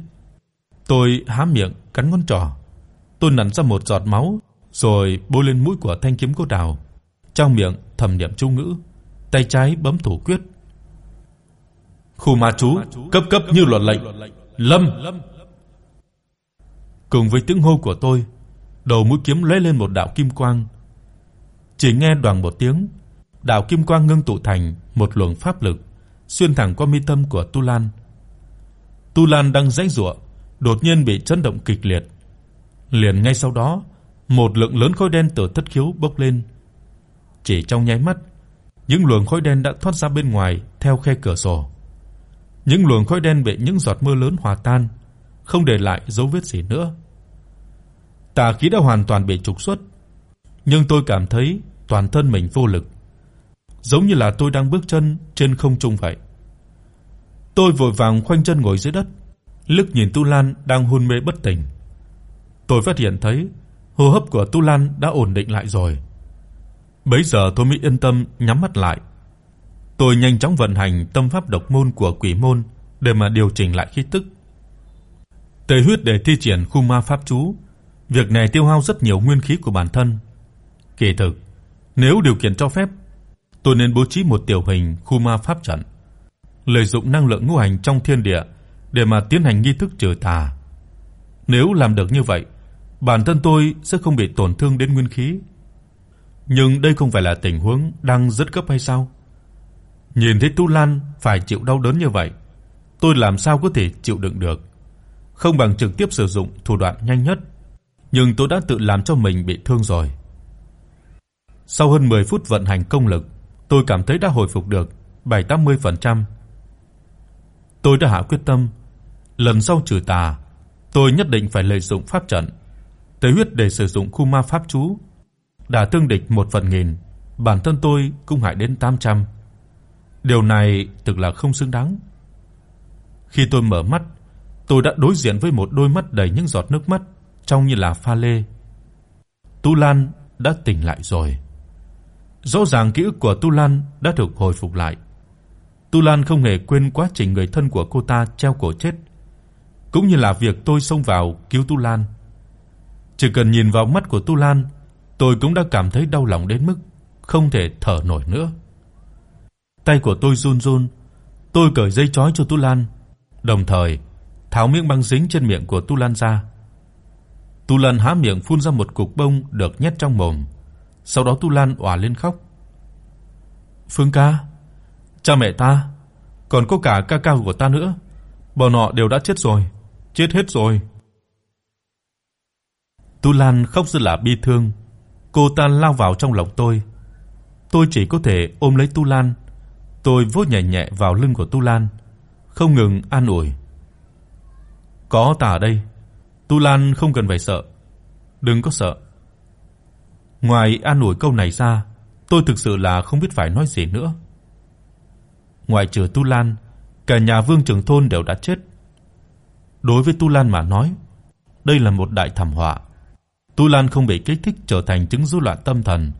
tôi há miệng cắn ngón trỏ. Tôi nặn ra một giọt máu rồi bôi lên mũi của thanh kiếm cô đào, trong miệng thầm niệm chú ngữ, tay trái bấm thủ quyết. Khu ma chú cấp cấp như luật lệnh. Lâm. Cùng với tiếng hô của tôi, đầu mũi kiếm lóe lên một đạo kim quang. Chỉ nghe đoàng một tiếng, đạo kim quang ngưng tụ thành một luồng pháp lực xuyên thẳng qua mi tâm của Tu Lan. Tu Lan đang giãy giụa, đột nhiên bị chấn động kịch liệt. Liền ngay sau đó, một lượng lớn khói đen từ thất khiếu bốc lên. Chỉ trong nháy mắt, những luồng khói đen đã thoát ra bên ngoài theo khe cửa sổ. Những luồng khói đen bị những giọt mưa lớn hòa tan, không để lại dấu vết gì nữa. Tà khí đã hoàn toàn bị trục xuất, nhưng tôi cảm thấy toàn thân mình vô lực, giống như là tôi đang bước chân trên không trung vậy. Tôi vội vàng khoanh chân ngồi dưới đất, lức nhìn Tu Lan đang hôn mê bất tỉnh. Tôi phát hiện thấy hô hấp của Tu Lan đã ổn định lại rồi. Bấy giờ tôi mới yên tâm nhắm mắt lại. Tôi nhanh chóng vận hành tâm pháp độc môn của Quỷ môn để mà điều chỉnh lại khí tức. Tế huyết để thi triển khu ma pháp chú, việc này tiêu hao rất nhiều nguyên khí của bản thân. Kỳ thực, nếu điều kiện cho phép, tôi nên bố trí một tiểu hình khu ma pháp trận, lợi dụng năng lượng ngũ hành trong thiên địa để mà tiến hành nghi thức trừ tà. Nếu làm được như vậy, bản thân tôi sẽ không bị tổn thương đến nguyên khí. Nhưng đây không phải là tình huống đang rất cấp hay sao? Nhìn thấy Tu Lan phải chịu đau đớn như vậy, tôi làm sao có thể chịu đựng được. Không bằng trực tiếp sử dụng thủ đoạn nhanh nhất, nhưng tôi đã tự làm cho mình bị thương rồi. Sau hơn 10 phút vận hành công lực, tôi cảm thấy đã hồi phục được 7-80%. Tôi đã hạ quyết tâm, lần sau trừ tà, tôi nhất định phải lợi dụng pháp trận, tới huyết để sử dụng khu ma pháp chú, đả thương địch 1 phần nghìn, bản thân tôi cũng hại đến 800. Điều này thực là không xứng đáng. Khi tôi mở mắt, tôi đã đối diện với một đôi mắt đầy những giọt nước mắt, trông như là pha lê. Tu Lan đã tỉnh lại rồi. Rõ ràng ký ức của Tu Lan đã được hồi phục lại. Tu Lan không hề quên quá trình người thân của cô ta treo cổ chết, cũng như là việc tôi xông vào cứu Tu Lan. Chỉ cần nhìn vào mắt của Tu Lan, tôi cũng đã cảm thấy đau lòng đến mức không thể thở nổi nữa. Tay của tôi run run, tôi cởi dây trói cho Tu Lan, đồng thời tháo miếng băng dính trên miệng của Tu Lan ra. Tu Lan há miệng phun ra một cục bông được nhét trong mồm. Sau đó Tu Lan òa lên khóc. "Phương ca, cha mẹ ta, còn có cả ca ca của ta nữa, bọn họ đều đã chết rồi, chết hết rồi." Tu Lan khóc rất là bi thương. Cô ta lao vào trong lòng tôi. Tôi chỉ có thể ôm lấy Tu Lan. Tôi vuốt nhẹ nhẹ vào lưng của Tu Lan, không ngừng an ủi. Có ta ở đây, Tu Lan không cần phải sợ, đừng có sợ. Ngoài an ủi câu này ra, tôi thực sự là không biết phải nói gì nữa. Ngoài trừ Tu Lan, cả nhà Vương trưởng thôn đều đã chết. Đối với Tu Lan mà nói, đây là một đại thảm họa. Tu Lan không bị kích thích trở thành chứng rối loạn tâm thần,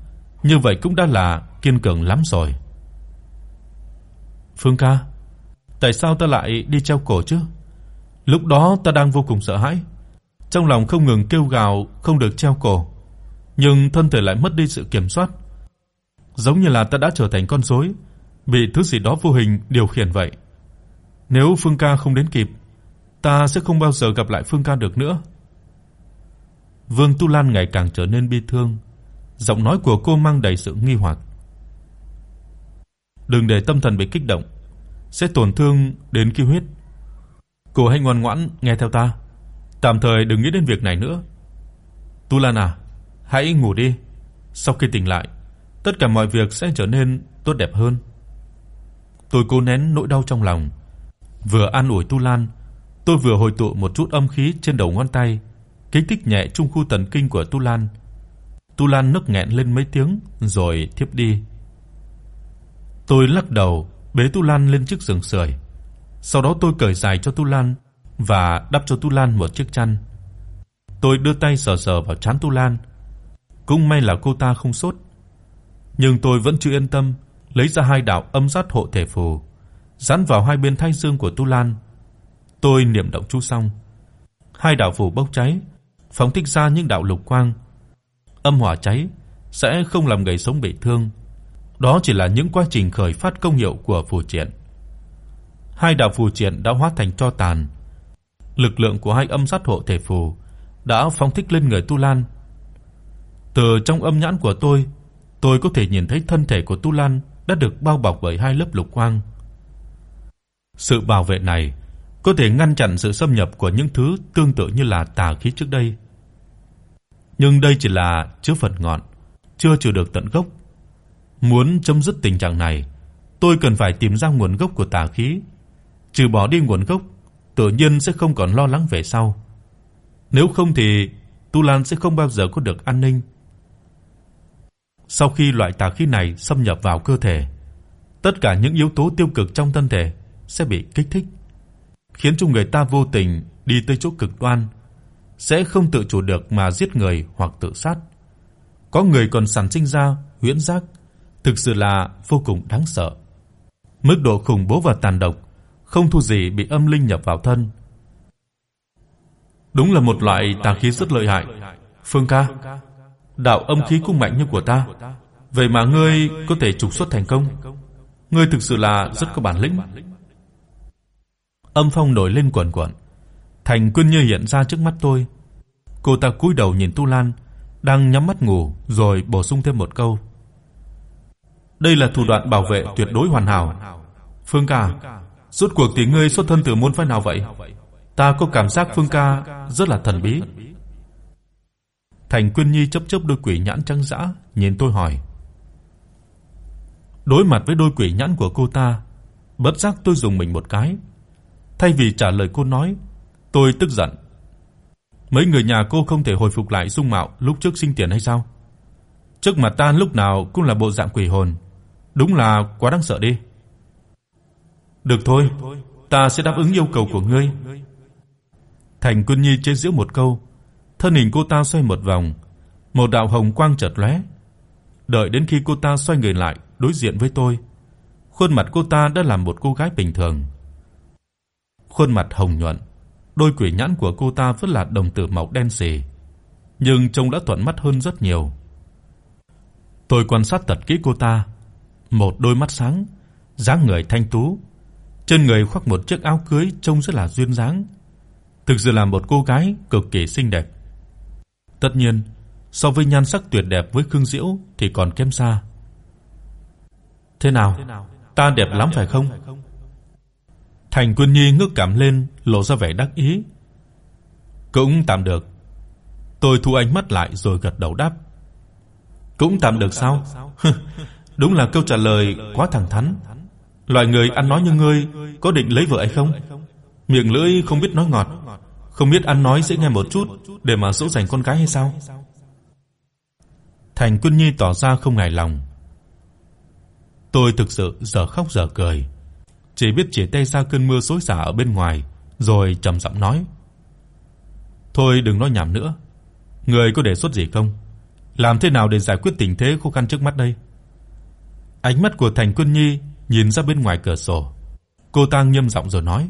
như vậy cũng đã là kiên cường lắm rồi. Phương ca, tại sao ta lại đi treo cổ chứ? Lúc đó ta đang vô cùng sợ hãi, trong lòng không ngừng kêu gào không được treo cổ, nhưng thân thể lại mất đi sự kiểm soát. Giống như là ta đã trở thành con rối, bị thứ gì đó vô hình điều khiển vậy. Nếu Phương ca không đến kịp, ta sẽ không bao giờ gặp lại Phương ca được nữa. Vương Tu Lan ngày càng trở nên bi thương, giọng nói của cô mang đầy sự nghi hoặc. Đừng để tâm thần bị kích động, sẽ tổn thương đến khí huyết. Cô hãy ngoan ngoãn nghe theo ta, tạm thời đừng nghĩ đến việc này nữa. Tu Lan à, hãy ngủ đi. Sau khi tỉnh lại, tất cả mọi việc sẽ trở nên tốt đẹp hơn. Tôi cố nén nỗi đau trong lòng, vừa an ủi Tu Lan, tôi vừa hồi tụ một chút âm khí trên đầu ngón tay, kích thích nhẹ trung khu thần kinh của Tu Lan. Tu Lan nức nghẹn lên mấy tiếng rồi thiếp đi. Tôi lắc đầu, bế Tu Lan lên chiếc giường sưởi. Sau đó tôi cởi giày cho Tu Lan và đắp cho Tu Lan một chiếc chăn. Tôi đưa tay sờ sờ vào trán Tu Lan. Cũng may là cô ta không sốt. Nhưng tôi vẫn chưa yên tâm, lấy ra hai đạo âm sát hộ thể phù, dán vào hai bên thái dương của Tu Lan. Tôi niệm động chú xong, hai đạo phù bốc cháy, phóng thích ra những đạo lục quang. Âm hỏa cháy sẽ không làm người sống bị thương. Đó chỉ là những quá trình khởi phát công hiệu của phù triện. Hai đạo phù triện đã hóa thành tro tàn. Lực lượng của hai âm sát hộ thể phù đã phóng thích lên người Tu Lan. Từ trong âm nhãn của tôi, tôi có thể nhìn thấy thân thể của Tu Lan đã được bao bọc bởi hai lớp lục quang. Sự bảo vệ này có thể ngăn chặn sự xâm nhập của những thứ tương tự như là tà khí trước đây. Nhưng đây chỉ là chứa phần ngọn, chưa trừ được tận gốc. Muốn chấm dứt tình trạng này, tôi cần phải tìm ra nguồn gốc của tà khí. Trừ bỏ đi nguồn gốc, tự nhiên sẽ không còn lo lắng về sau. Nếu không thì Tu Lan sẽ không bao giờ có được an ninh. Sau khi loại tà khí này xâm nhập vào cơ thể, tất cả những yếu tố tiêu cực trong thân thể sẽ bị kích thích, khiến cho người ta vô tình đi tới chỗ cực đoan, sẽ không tự chủ được mà giết người hoặc tự sát. Có người còn sản sinh ra huyễn giác, thực sự là vô cùng đáng sợ. Mức độ khủng bố và tàn độc không thu gì bị âm linh nhập vào thân. Đúng là một loại tà khí rất lợi hại. Phương ca, đạo âm khí cũng mạnh như của ta, vậy mà ngươi có thể trục xuất thành công. Ngươi thực sự là rất có bản lĩnh. Âm phong nổi lên quần quần. Thành Quân Như hiện ra trước mắt tôi. Cô ta cúi đầu nhìn Tu Lan đang nhắm mắt ngủ rồi bổ sung thêm một câu. Đây là thủ đoạn bảo vệ tuyệt đối hoàn hảo. Phương ca, rốt cuộc thì ngươi xuất thân từ môn phái nào vậy? Ta có cảm giác Phương ca rất là thần bí. Thành Quyên Nhi chớp chớp đôi quỷ nhãn trắng dã, nhìn tôi hỏi. Đối mặt với đôi quỷ nhãn của cô ta, bất giác tôi dùng mình một cái. Thay vì trả lời cô nói, tôi tức giận. Mấy người nhà cô không thể hồi phục lại dung mạo lúc trước sinh tiền hay sao? Trước mặt ta lúc nào cũng là bộ dạng quỷ hồn, đúng là quá đáng sợ đi. Được thôi, ta sẽ đáp ứng yêu cầu của ngươi. Thành Quân Nhi chế giễu một câu, thân hình cô ta xoay một vòng, một đạo hồng quang chợt lóe. Đợi đến khi cô ta xoay người lại đối diện với tôi, khuôn mặt cô ta đã là một cô gái bình thường. Khuôn mặt hồng nhuận, đôi quỷ nhãn của cô ta vẫn là đồng tử màu đen sì, nhưng trông đã thuận mắt hơn rất nhiều. Tôi quan sát thật kỹ cô ta, một đôi mắt sáng, dáng người thanh tú, trên người khoác một chiếc áo cưới trông rất là duyên dáng, thực sự là một cô gái cực kỳ xinh đẹp. Tất nhiên, so với nhan sắc tuyệt đẹp với Khương Diễu thì còn kém xa. Thế nào? Ta đẹp lắm phải không? Thành Quân Nhi ngước cảm lên, lộ ra vẻ đắc ý. Cũng tạm được. Tôi thu ánh mắt lại rồi gật đầu đáp. Cũng tạm được sao? [LAUGHS] Đúng là câu trả lời quá thẳng thắn. Loại người ăn nói như ngươi có định lấy vợ hay không? Miệng lưỡi không biết nói ngọt, không biết ăn nói dễ nghe một chút để mà dỗ dành con gái hay sao? Thành Quân Nhi tỏ ra không hài lòng. Tôi thực sự giờ khóc giờ cười, chỉ biết chỉ tay ra cơn mưa xối xả ở bên ngoài, rồi trầm giọng nói: "Thôi đừng nói nhảm nữa, người có đề xuất gì không? Làm thế nào để giải quyết tình thế khó khăn trước mắt đây?" Ánh mắt của Thành Quân Nhi nhìn ra bên ngoài cửa sổ. Cô ta nghiêm giọng rồi nói: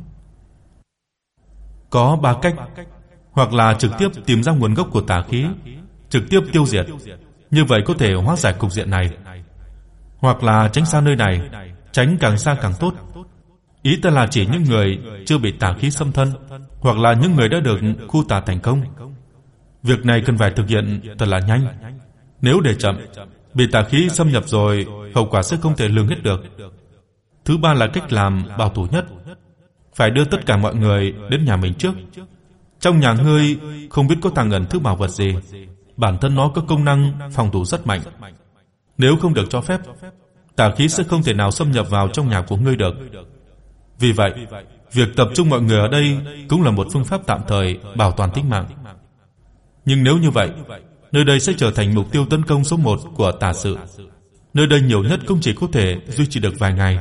"Có ba cách, hoặc là trực tiếp tìm ra nguồn gốc của tà khí, trực tiếp tiêu diệt, như vậy có thể hóa giải cục diện này. Hoặc là tránh xa nơi này, tránh càng xa càng tốt. Ý ta là chỉ những người chưa bị tà khí xâm thân, hoặc là những người đã được khu tà thành công. Việc này cần phải thực hiện thật là nhanh. Nếu để chậm, bị tà khí xâm nhập rồi, hậu quả sẽ không thể lường hết được. Thứ ba là cách làm bảo thủ nhất, phải đưa tất cả mọi người đến nhà mình trước. Trong nhà ngươi không biết có tàng ẩn thứ bảo vật gì, bản thân nó có công năng phòng thủ rất mạnh. Nếu không được cho phép, tà khí sẽ không thể nào xâm nhập vào trong nhà của ngươi được. Vì vậy, việc tập trung mọi người ở đây cũng là một phương pháp tạm thời bảo toàn tính mạng. Nhưng nếu như vậy, nơi đây sẽ trở thành mục tiêu tấn công số 1 của tà sự. Nơi đây nhiều nhất cũng chỉ có thể duy trì được vài ngày,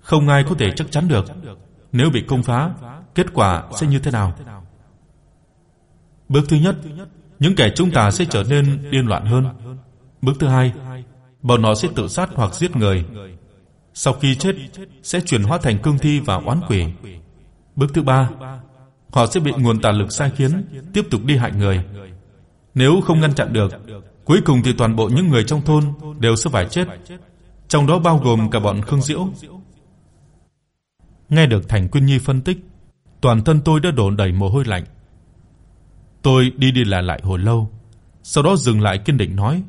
không ai có thể chắc chắn được nếu bị công phá, kết quả sẽ như thế nào. Bước thứ nhất, những kẻ chúng ta sẽ trở nên điên loạn hơn. Bước thứ hai, bọn họ sẽ tự sát hoặc giết người. Sau khi chết sẽ chuyển hóa thành cương thi và oán quỷ. Bước thứ ba, họ sẽ bị nguồn tà lực sai khiến tiếp tục đi hại người. Nếu không ngăn chặn được, cuối cùng thì toàn bộ những người trong thôn đều sẽ phải chết, trong đó bao gồm cả bọn Khương Diễu. Nghe được Thành Quyên Nhi phân tích, toàn thân tôi đã đổ đầy mồ hôi lạnh. Tôi đi đi lại lại hồi lâu, sau đó dừng lại kiên định nói: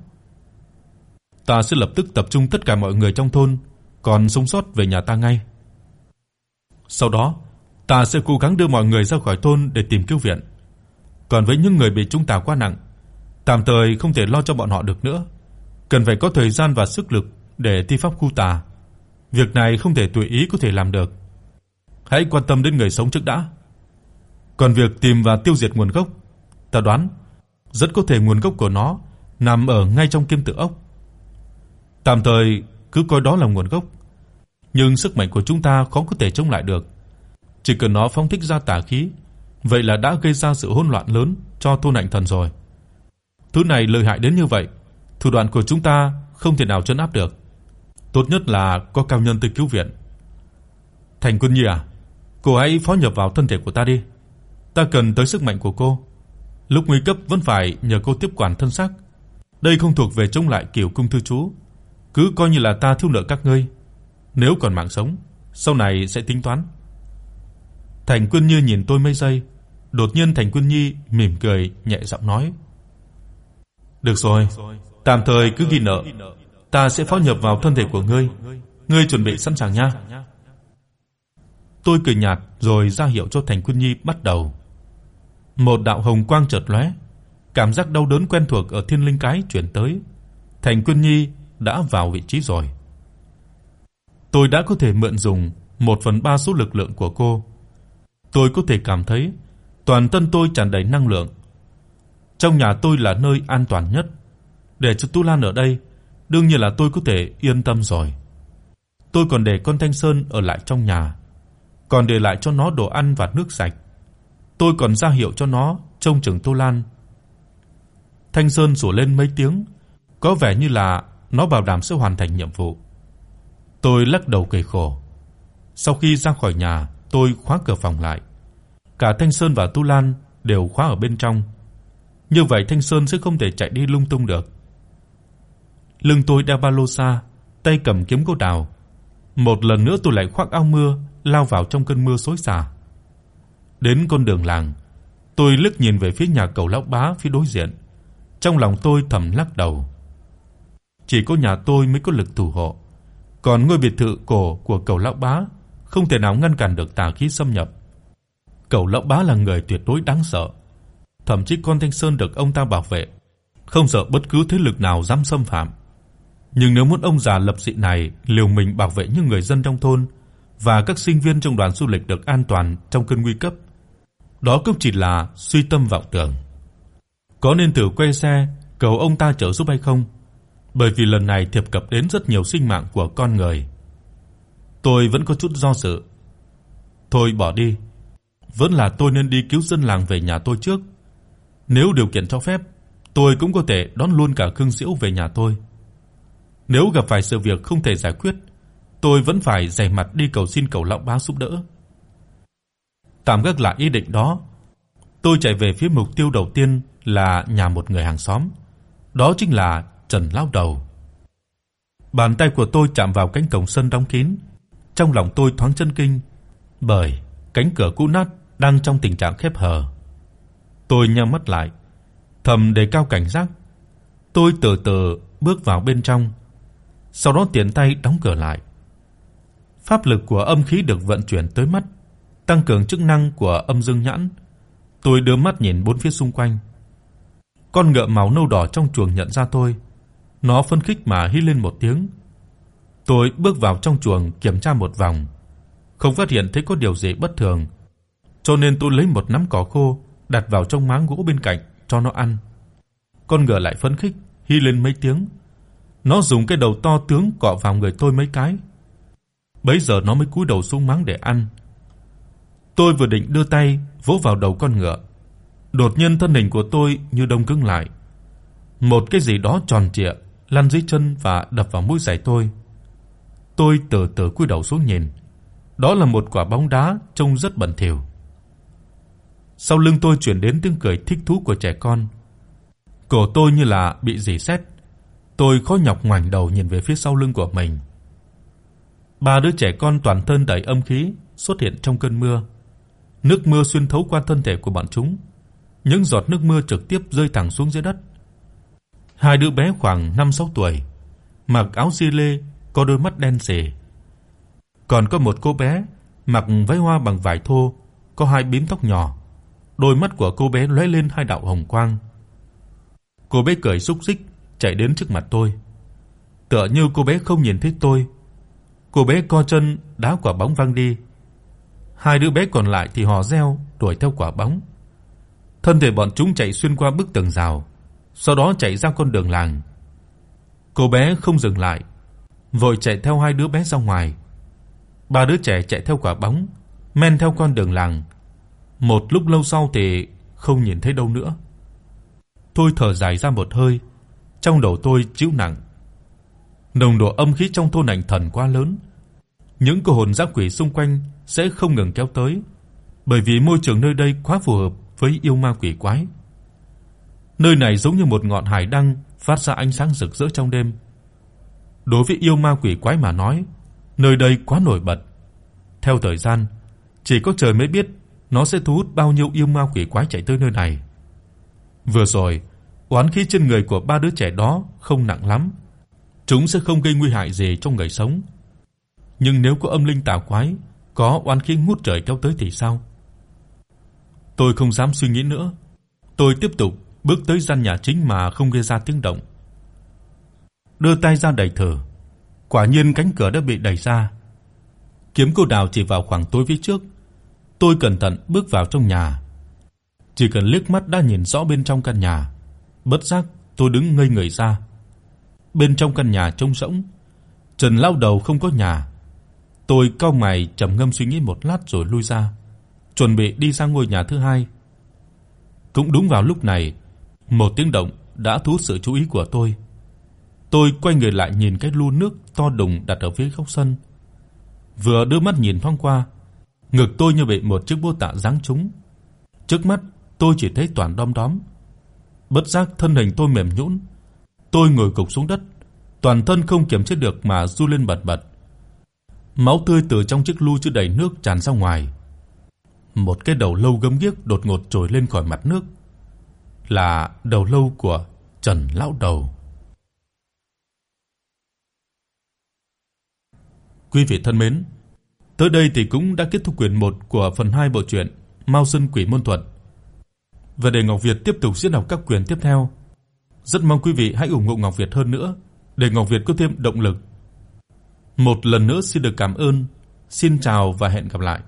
"Ta sẽ lập tức tập trung tất cả mọi người trong thôn còn sống sót về nhà ta ngay. Sau đó, ta sẽ cố gắng đưa mọi người ra khỏi thôn để tìm cứu viện. Còn với những người bị chúng ta quá nặng, tạm thời không thể lo cho bọn họ được nữa, cần phải có thời gian và sức lực để thi pháp khu tà. Việc này không thể tùy ý có thể làm được. Hãy quan tâm đến người sống trước đã. Còn việc tìm và tiêu diệt nguồn gốc Ta đoán rất có thể nguồn gốc của nó nằm ở ngay trong kim tự ốc. Tạm thời cứ coi đó là nguồn gốc, nhưng sức mạnh của chúng ta khó có thể chống lại được. Chỉ cần nó phóng thích ra tà khí, vậy là đã gây ra sự hỗn loạn lớn cho thôn ảnh thần rồi. Thứ này lợi hại đến như vậy, thủ đoạn của chúng ta không thể nào trấn áp được. Tốt nhất là có cao nhân tới cứu viện. Thành Quân Nhi à, cô hãy phó nhập vào thân thể của ta đi. Ta cần tới sức mạnh của cô. Lúc nguy cấp vẫn phải nhờ cô tiếp quản thân xác. Đây không thuộc về chống lại kiểu cung thư chú, cứ coi như là ta thiếu nợ các ngươi. Nếu còn mạng sống, sau này sẽ tính toán. Thành Quân Như nhìn tôi mấy giây, đột nhiên Thành Quân Nhi mỉm cười nhẹ giọng nói: "Được rồi, tạm thời cứ ghi nợ, ta sẽ phó nhập vào thân thể của ngươi, ngươi chuẩn bị sẵn sàng nha." Tôi cười nhạt rồi ra hiệu cho Thành Quân Nhi bắt đầu. Một đạo hồng quang chợt lóe, cảm giác đau đớn quen thuộc ở thiên linh cái truyền tới. Thành Quân Nhi đã vào vị trí rồi. Tôi đã có thể mượn dùng 1/3 số lực lượng của cô. Tôi có thể cảm thấy toàn thân tôi tràn đầy năng lượng. Trong nhà tôi là nơi an toàn nhất. Để cho Tu Lan ở đây, đương nhiên là tôi có thể yên tâm rồi. Tôi còn để con Thanh Sơn ở lại trong nhà, còn để lại cho nó đồ ăn và nước sạch. Tôi còn ra hiệu cho nó trông chừng Tu Lan. Thanh Sơn sủa lên mấy tiếng, có vẻ như là nó bảo đảm sẽ hoàn thành nhiệm vụ. Tôi lắc đầu cười khổ. Sau khi ra khỏi nhà, tôi khóa cửa phòng lại. Cả Thanh Sơn và Tu Lan đều khóa ở bên trong. Như vậy Thanh Sơn sẽ không thể chạy đi lung tung được. Lưng tôi đeo ba lô xa, tay cầm kiếm gỗ đào. Một lần nữa tôi lại khoác áo mưa, lao vào trong cơn mưa xối xả. Đến con đường làng, tôi liếc nhìn về phía nhà cầu lão bá phía đối diện. Trong lòng tôi thầm lắc đầu. Chỉ có nhà tôi mới có lực thủ hộ, còn ngôi biệt thự cổ của cầu lão bá không thể nào ngăn cản được tà khí xâm nhập. Cầu lão bá là người tuyệt đối đáng sợ, thậm chí con Thanh Sơn được ông ta bảo vệ, không sợ bất cứ thế lực nào dám xâm phạm. Nhưng nếu muốn ông già lập dị này liều mình bảo vệ những người dân trong thôn và các sinh viên trong đoàn du lịch được an toàn trong cơn nguy cấp, đó cũng chỉ là suy tâm vọng tưởng. Có nên thử quay xe cầu ông ta trợ giúp hay không? Bởi vì lần này thiệp cập đến rất nhiều sinh mạng của con người. Tôi vẫn có chút do dự. Thôi bỏ đi. Vẫn là tôi nên đi cứu dân làng về nhà tôi trước. Nếu điều kiện cho phép, tôi cũng có thể đón luôn cả Khương Diễu về nhà tôi. Nếu gặp phải sự việc không thể giải quyết, tôi vẫn phải dày mặt đi cầu xin cầu lão bá giúp đỡ. Tạm gác lại ý định đó, tôi chạy về phía mục tiêu đầu tiên là nhà một người hàng xóm. Đó chính là Trần lao đầu. Bàn tay của tôi chạm vào cánh cổng sân đóng kín, trong lòng tôi thoáng chấn kinh, bởi cánh cửa cũ nát đang trong tình trạng khép hờ. Tôi nhắm mắt lại, thầm đề cao cảnh giác. Tôi từ từ bước vào bên trong, sau đó tiện tay đóng cửa lại. Pháp lực của âm khí được vận chuyển tới mắt, tăng cường chức năng của âm dương nhãn. Tôi đưa mắt nhìn bốn phía xung quanh. Con ngựa máu nâu đỏ trong chuồng nhận ra tôi, nó phấn khích mà hí lên một tiếng. Tôi bước vào trong chuồng kiểm tra một vòng, không phát hiện thấy có điều gì bất thường, cho nên tôi lấy một nắm cỏ khô đặt vào trong máng gỗ bên cạnh cho nó ăn. Con ngựa lại phấn khích hí lên mấy tiếng. Nó dùng cái đầu to tướng cọ vào người tôi mấy cái. Bấy giờ nó mới cúi đầu xuống máng để ăn. Tôi vừa định đưa tay vỗ vào đầu con ngựa, đột nhiên thân hình của tôi như đông cứng lại. Một cái gì đó tròn trịa lăn dưới chân và đập vào mũi giày tôi. Tôi từ từ cúi đầu xuống nhìn. Đó là một quả bóng đá trông rất bẩn thỉu. Sau lưng tôi truyền đến tiếng cười thích thú của trẻ con. Cổ tôi như là bị rỉ sét. Tôi khó nhọc ngoảnh đầu nhìn về phía sau lưng của mình. Ba đứa trẻ con toàn thân đầy âm khí xuất hiện trong cơn mưa. Nước mưa xuyên thấu qua thân thể của bọn chúng. Những giọt nước mưa trực tiếp rơi thẳng xuống dưới đất. Hai đứa bé khoảng 5-6 tuổi, mặc áo xi-lê, có đôi mắt đen sì. Còn có một cô bé mặc váy hoa bằng vải thô, có hai bím tóc nhỏ. Đôi mắt của cô bé lóe lên hai đạo hồng quang. Cô bé cười xúc xích chạy đến trước mặt tôi. Tựa như cô bé không nhìn thấy tôi. Cô bé co chân đá quả bóng văng đi. Hai đứa bé còn lại thì hò reo đuổi theo quả bóng. Thân thể bọn chúng chạy xuyên qua bức tường rào, sau đó chạy ra con đường làng. Cô bé không dừng lại, vội chạy theo hai đứa bé ra ngoài. Ba đứa trẻ chạy theo quả bóng, men theo con đường làng. Một lúc lâu sau thì không nhìn thấy đâu nữa. Tôi thở dài ra một hơi, trong đầu tôi chịu nặng. Nồng độ âm khí trong thôn ảnh thần quá lớn, những cô hồn dã quỷ xung quanh sẽ không ngừng kéo tới, bởi vì môi trường nơi đây quá phù hợp với yêu ma quỷ quái. Nơi này giống như một ngọn hải đăng phát ra ánh sáng rực rỡ trong đêm. Đối với yêu ma quỷ quái mà nói, nơi đây quá nổi bật. Theo thời gian, chỉ có trời mới biết nó sẽ thu hút bao nhiêu yêu ma quỷ quái chạy tới nơi này. Vừa rồi, oán khí trên người của ba đứa trẻ đó không nặng lắm, chúng sẽ không gây nguy hại gì cho người sống. Nhưng nếu có âm linh tà quái, có oán khí ngút trời kéo tới thì sao? Tôi không dám suy nghĩ nữa. Tôi tiếp tục bước tới gian nhà chính mà không gây ra tiếng động. Đưa tay ra đẩy thử, quả nhiên cánh cửa đã bị đẩy ra. Kiếm cô đào chỉ vào khoảng tối phía trước. Tôi cẩn thận bước vào trong nhà. Chỉ cần liếc mắt đã nhìn rõ bên trong căn nhà. Bất giác tôi đứng ngây người ra. Bên trong căn nhà trống rỗng, Trần lão đầu không có nhà. Tôi cau mày trầm ngâm suy nghĩ một lát rồi lui ra, chuẩn bị đi sang ngôi nhà thứ hai. Cũng đúng vào lúc này, một tiếng động đã thu hút sự chú ý của tôi. Tôi quay người lại nhìn cái lu nước to đùng đặt ở phía góc sân. Vừa đưa mắt nhìn thoáng qua, ngực tôi như bị một chiếc búa tạ giáng trúng. Trước mắt tôi chỉ thấy toàn đom đóm. Bất giác thân hình tôi mềm nhũn. Tôi ngồi cục xuống đất, toàn thân không kiềm chế được mà run lên bật bật. Máu tươi từ trong chiếc lu chứa đầy nước tràn ra ngoài. Một cái đầu lâu gấm ghiếc đột ngột trồi lên khỏi mặt nước là đầu lâu của Trần lão đầu. Quý vị thân mến, tới đây thì cũng đã kết thúc quyển 1 của phần 2 bộ truyện Mao Sơn Quỷ Môn Thuật. Và để Ngọc Việt tiếp tục diễn đọc các quyển tiếp theo, rất mong quý vị hãy ủng hộ Ngọc Việt hơn nữa để Ngọc Việt có thêm động lực. Một lần nữa xin được cảm ơn. Xin chào và hẹn gặp lại.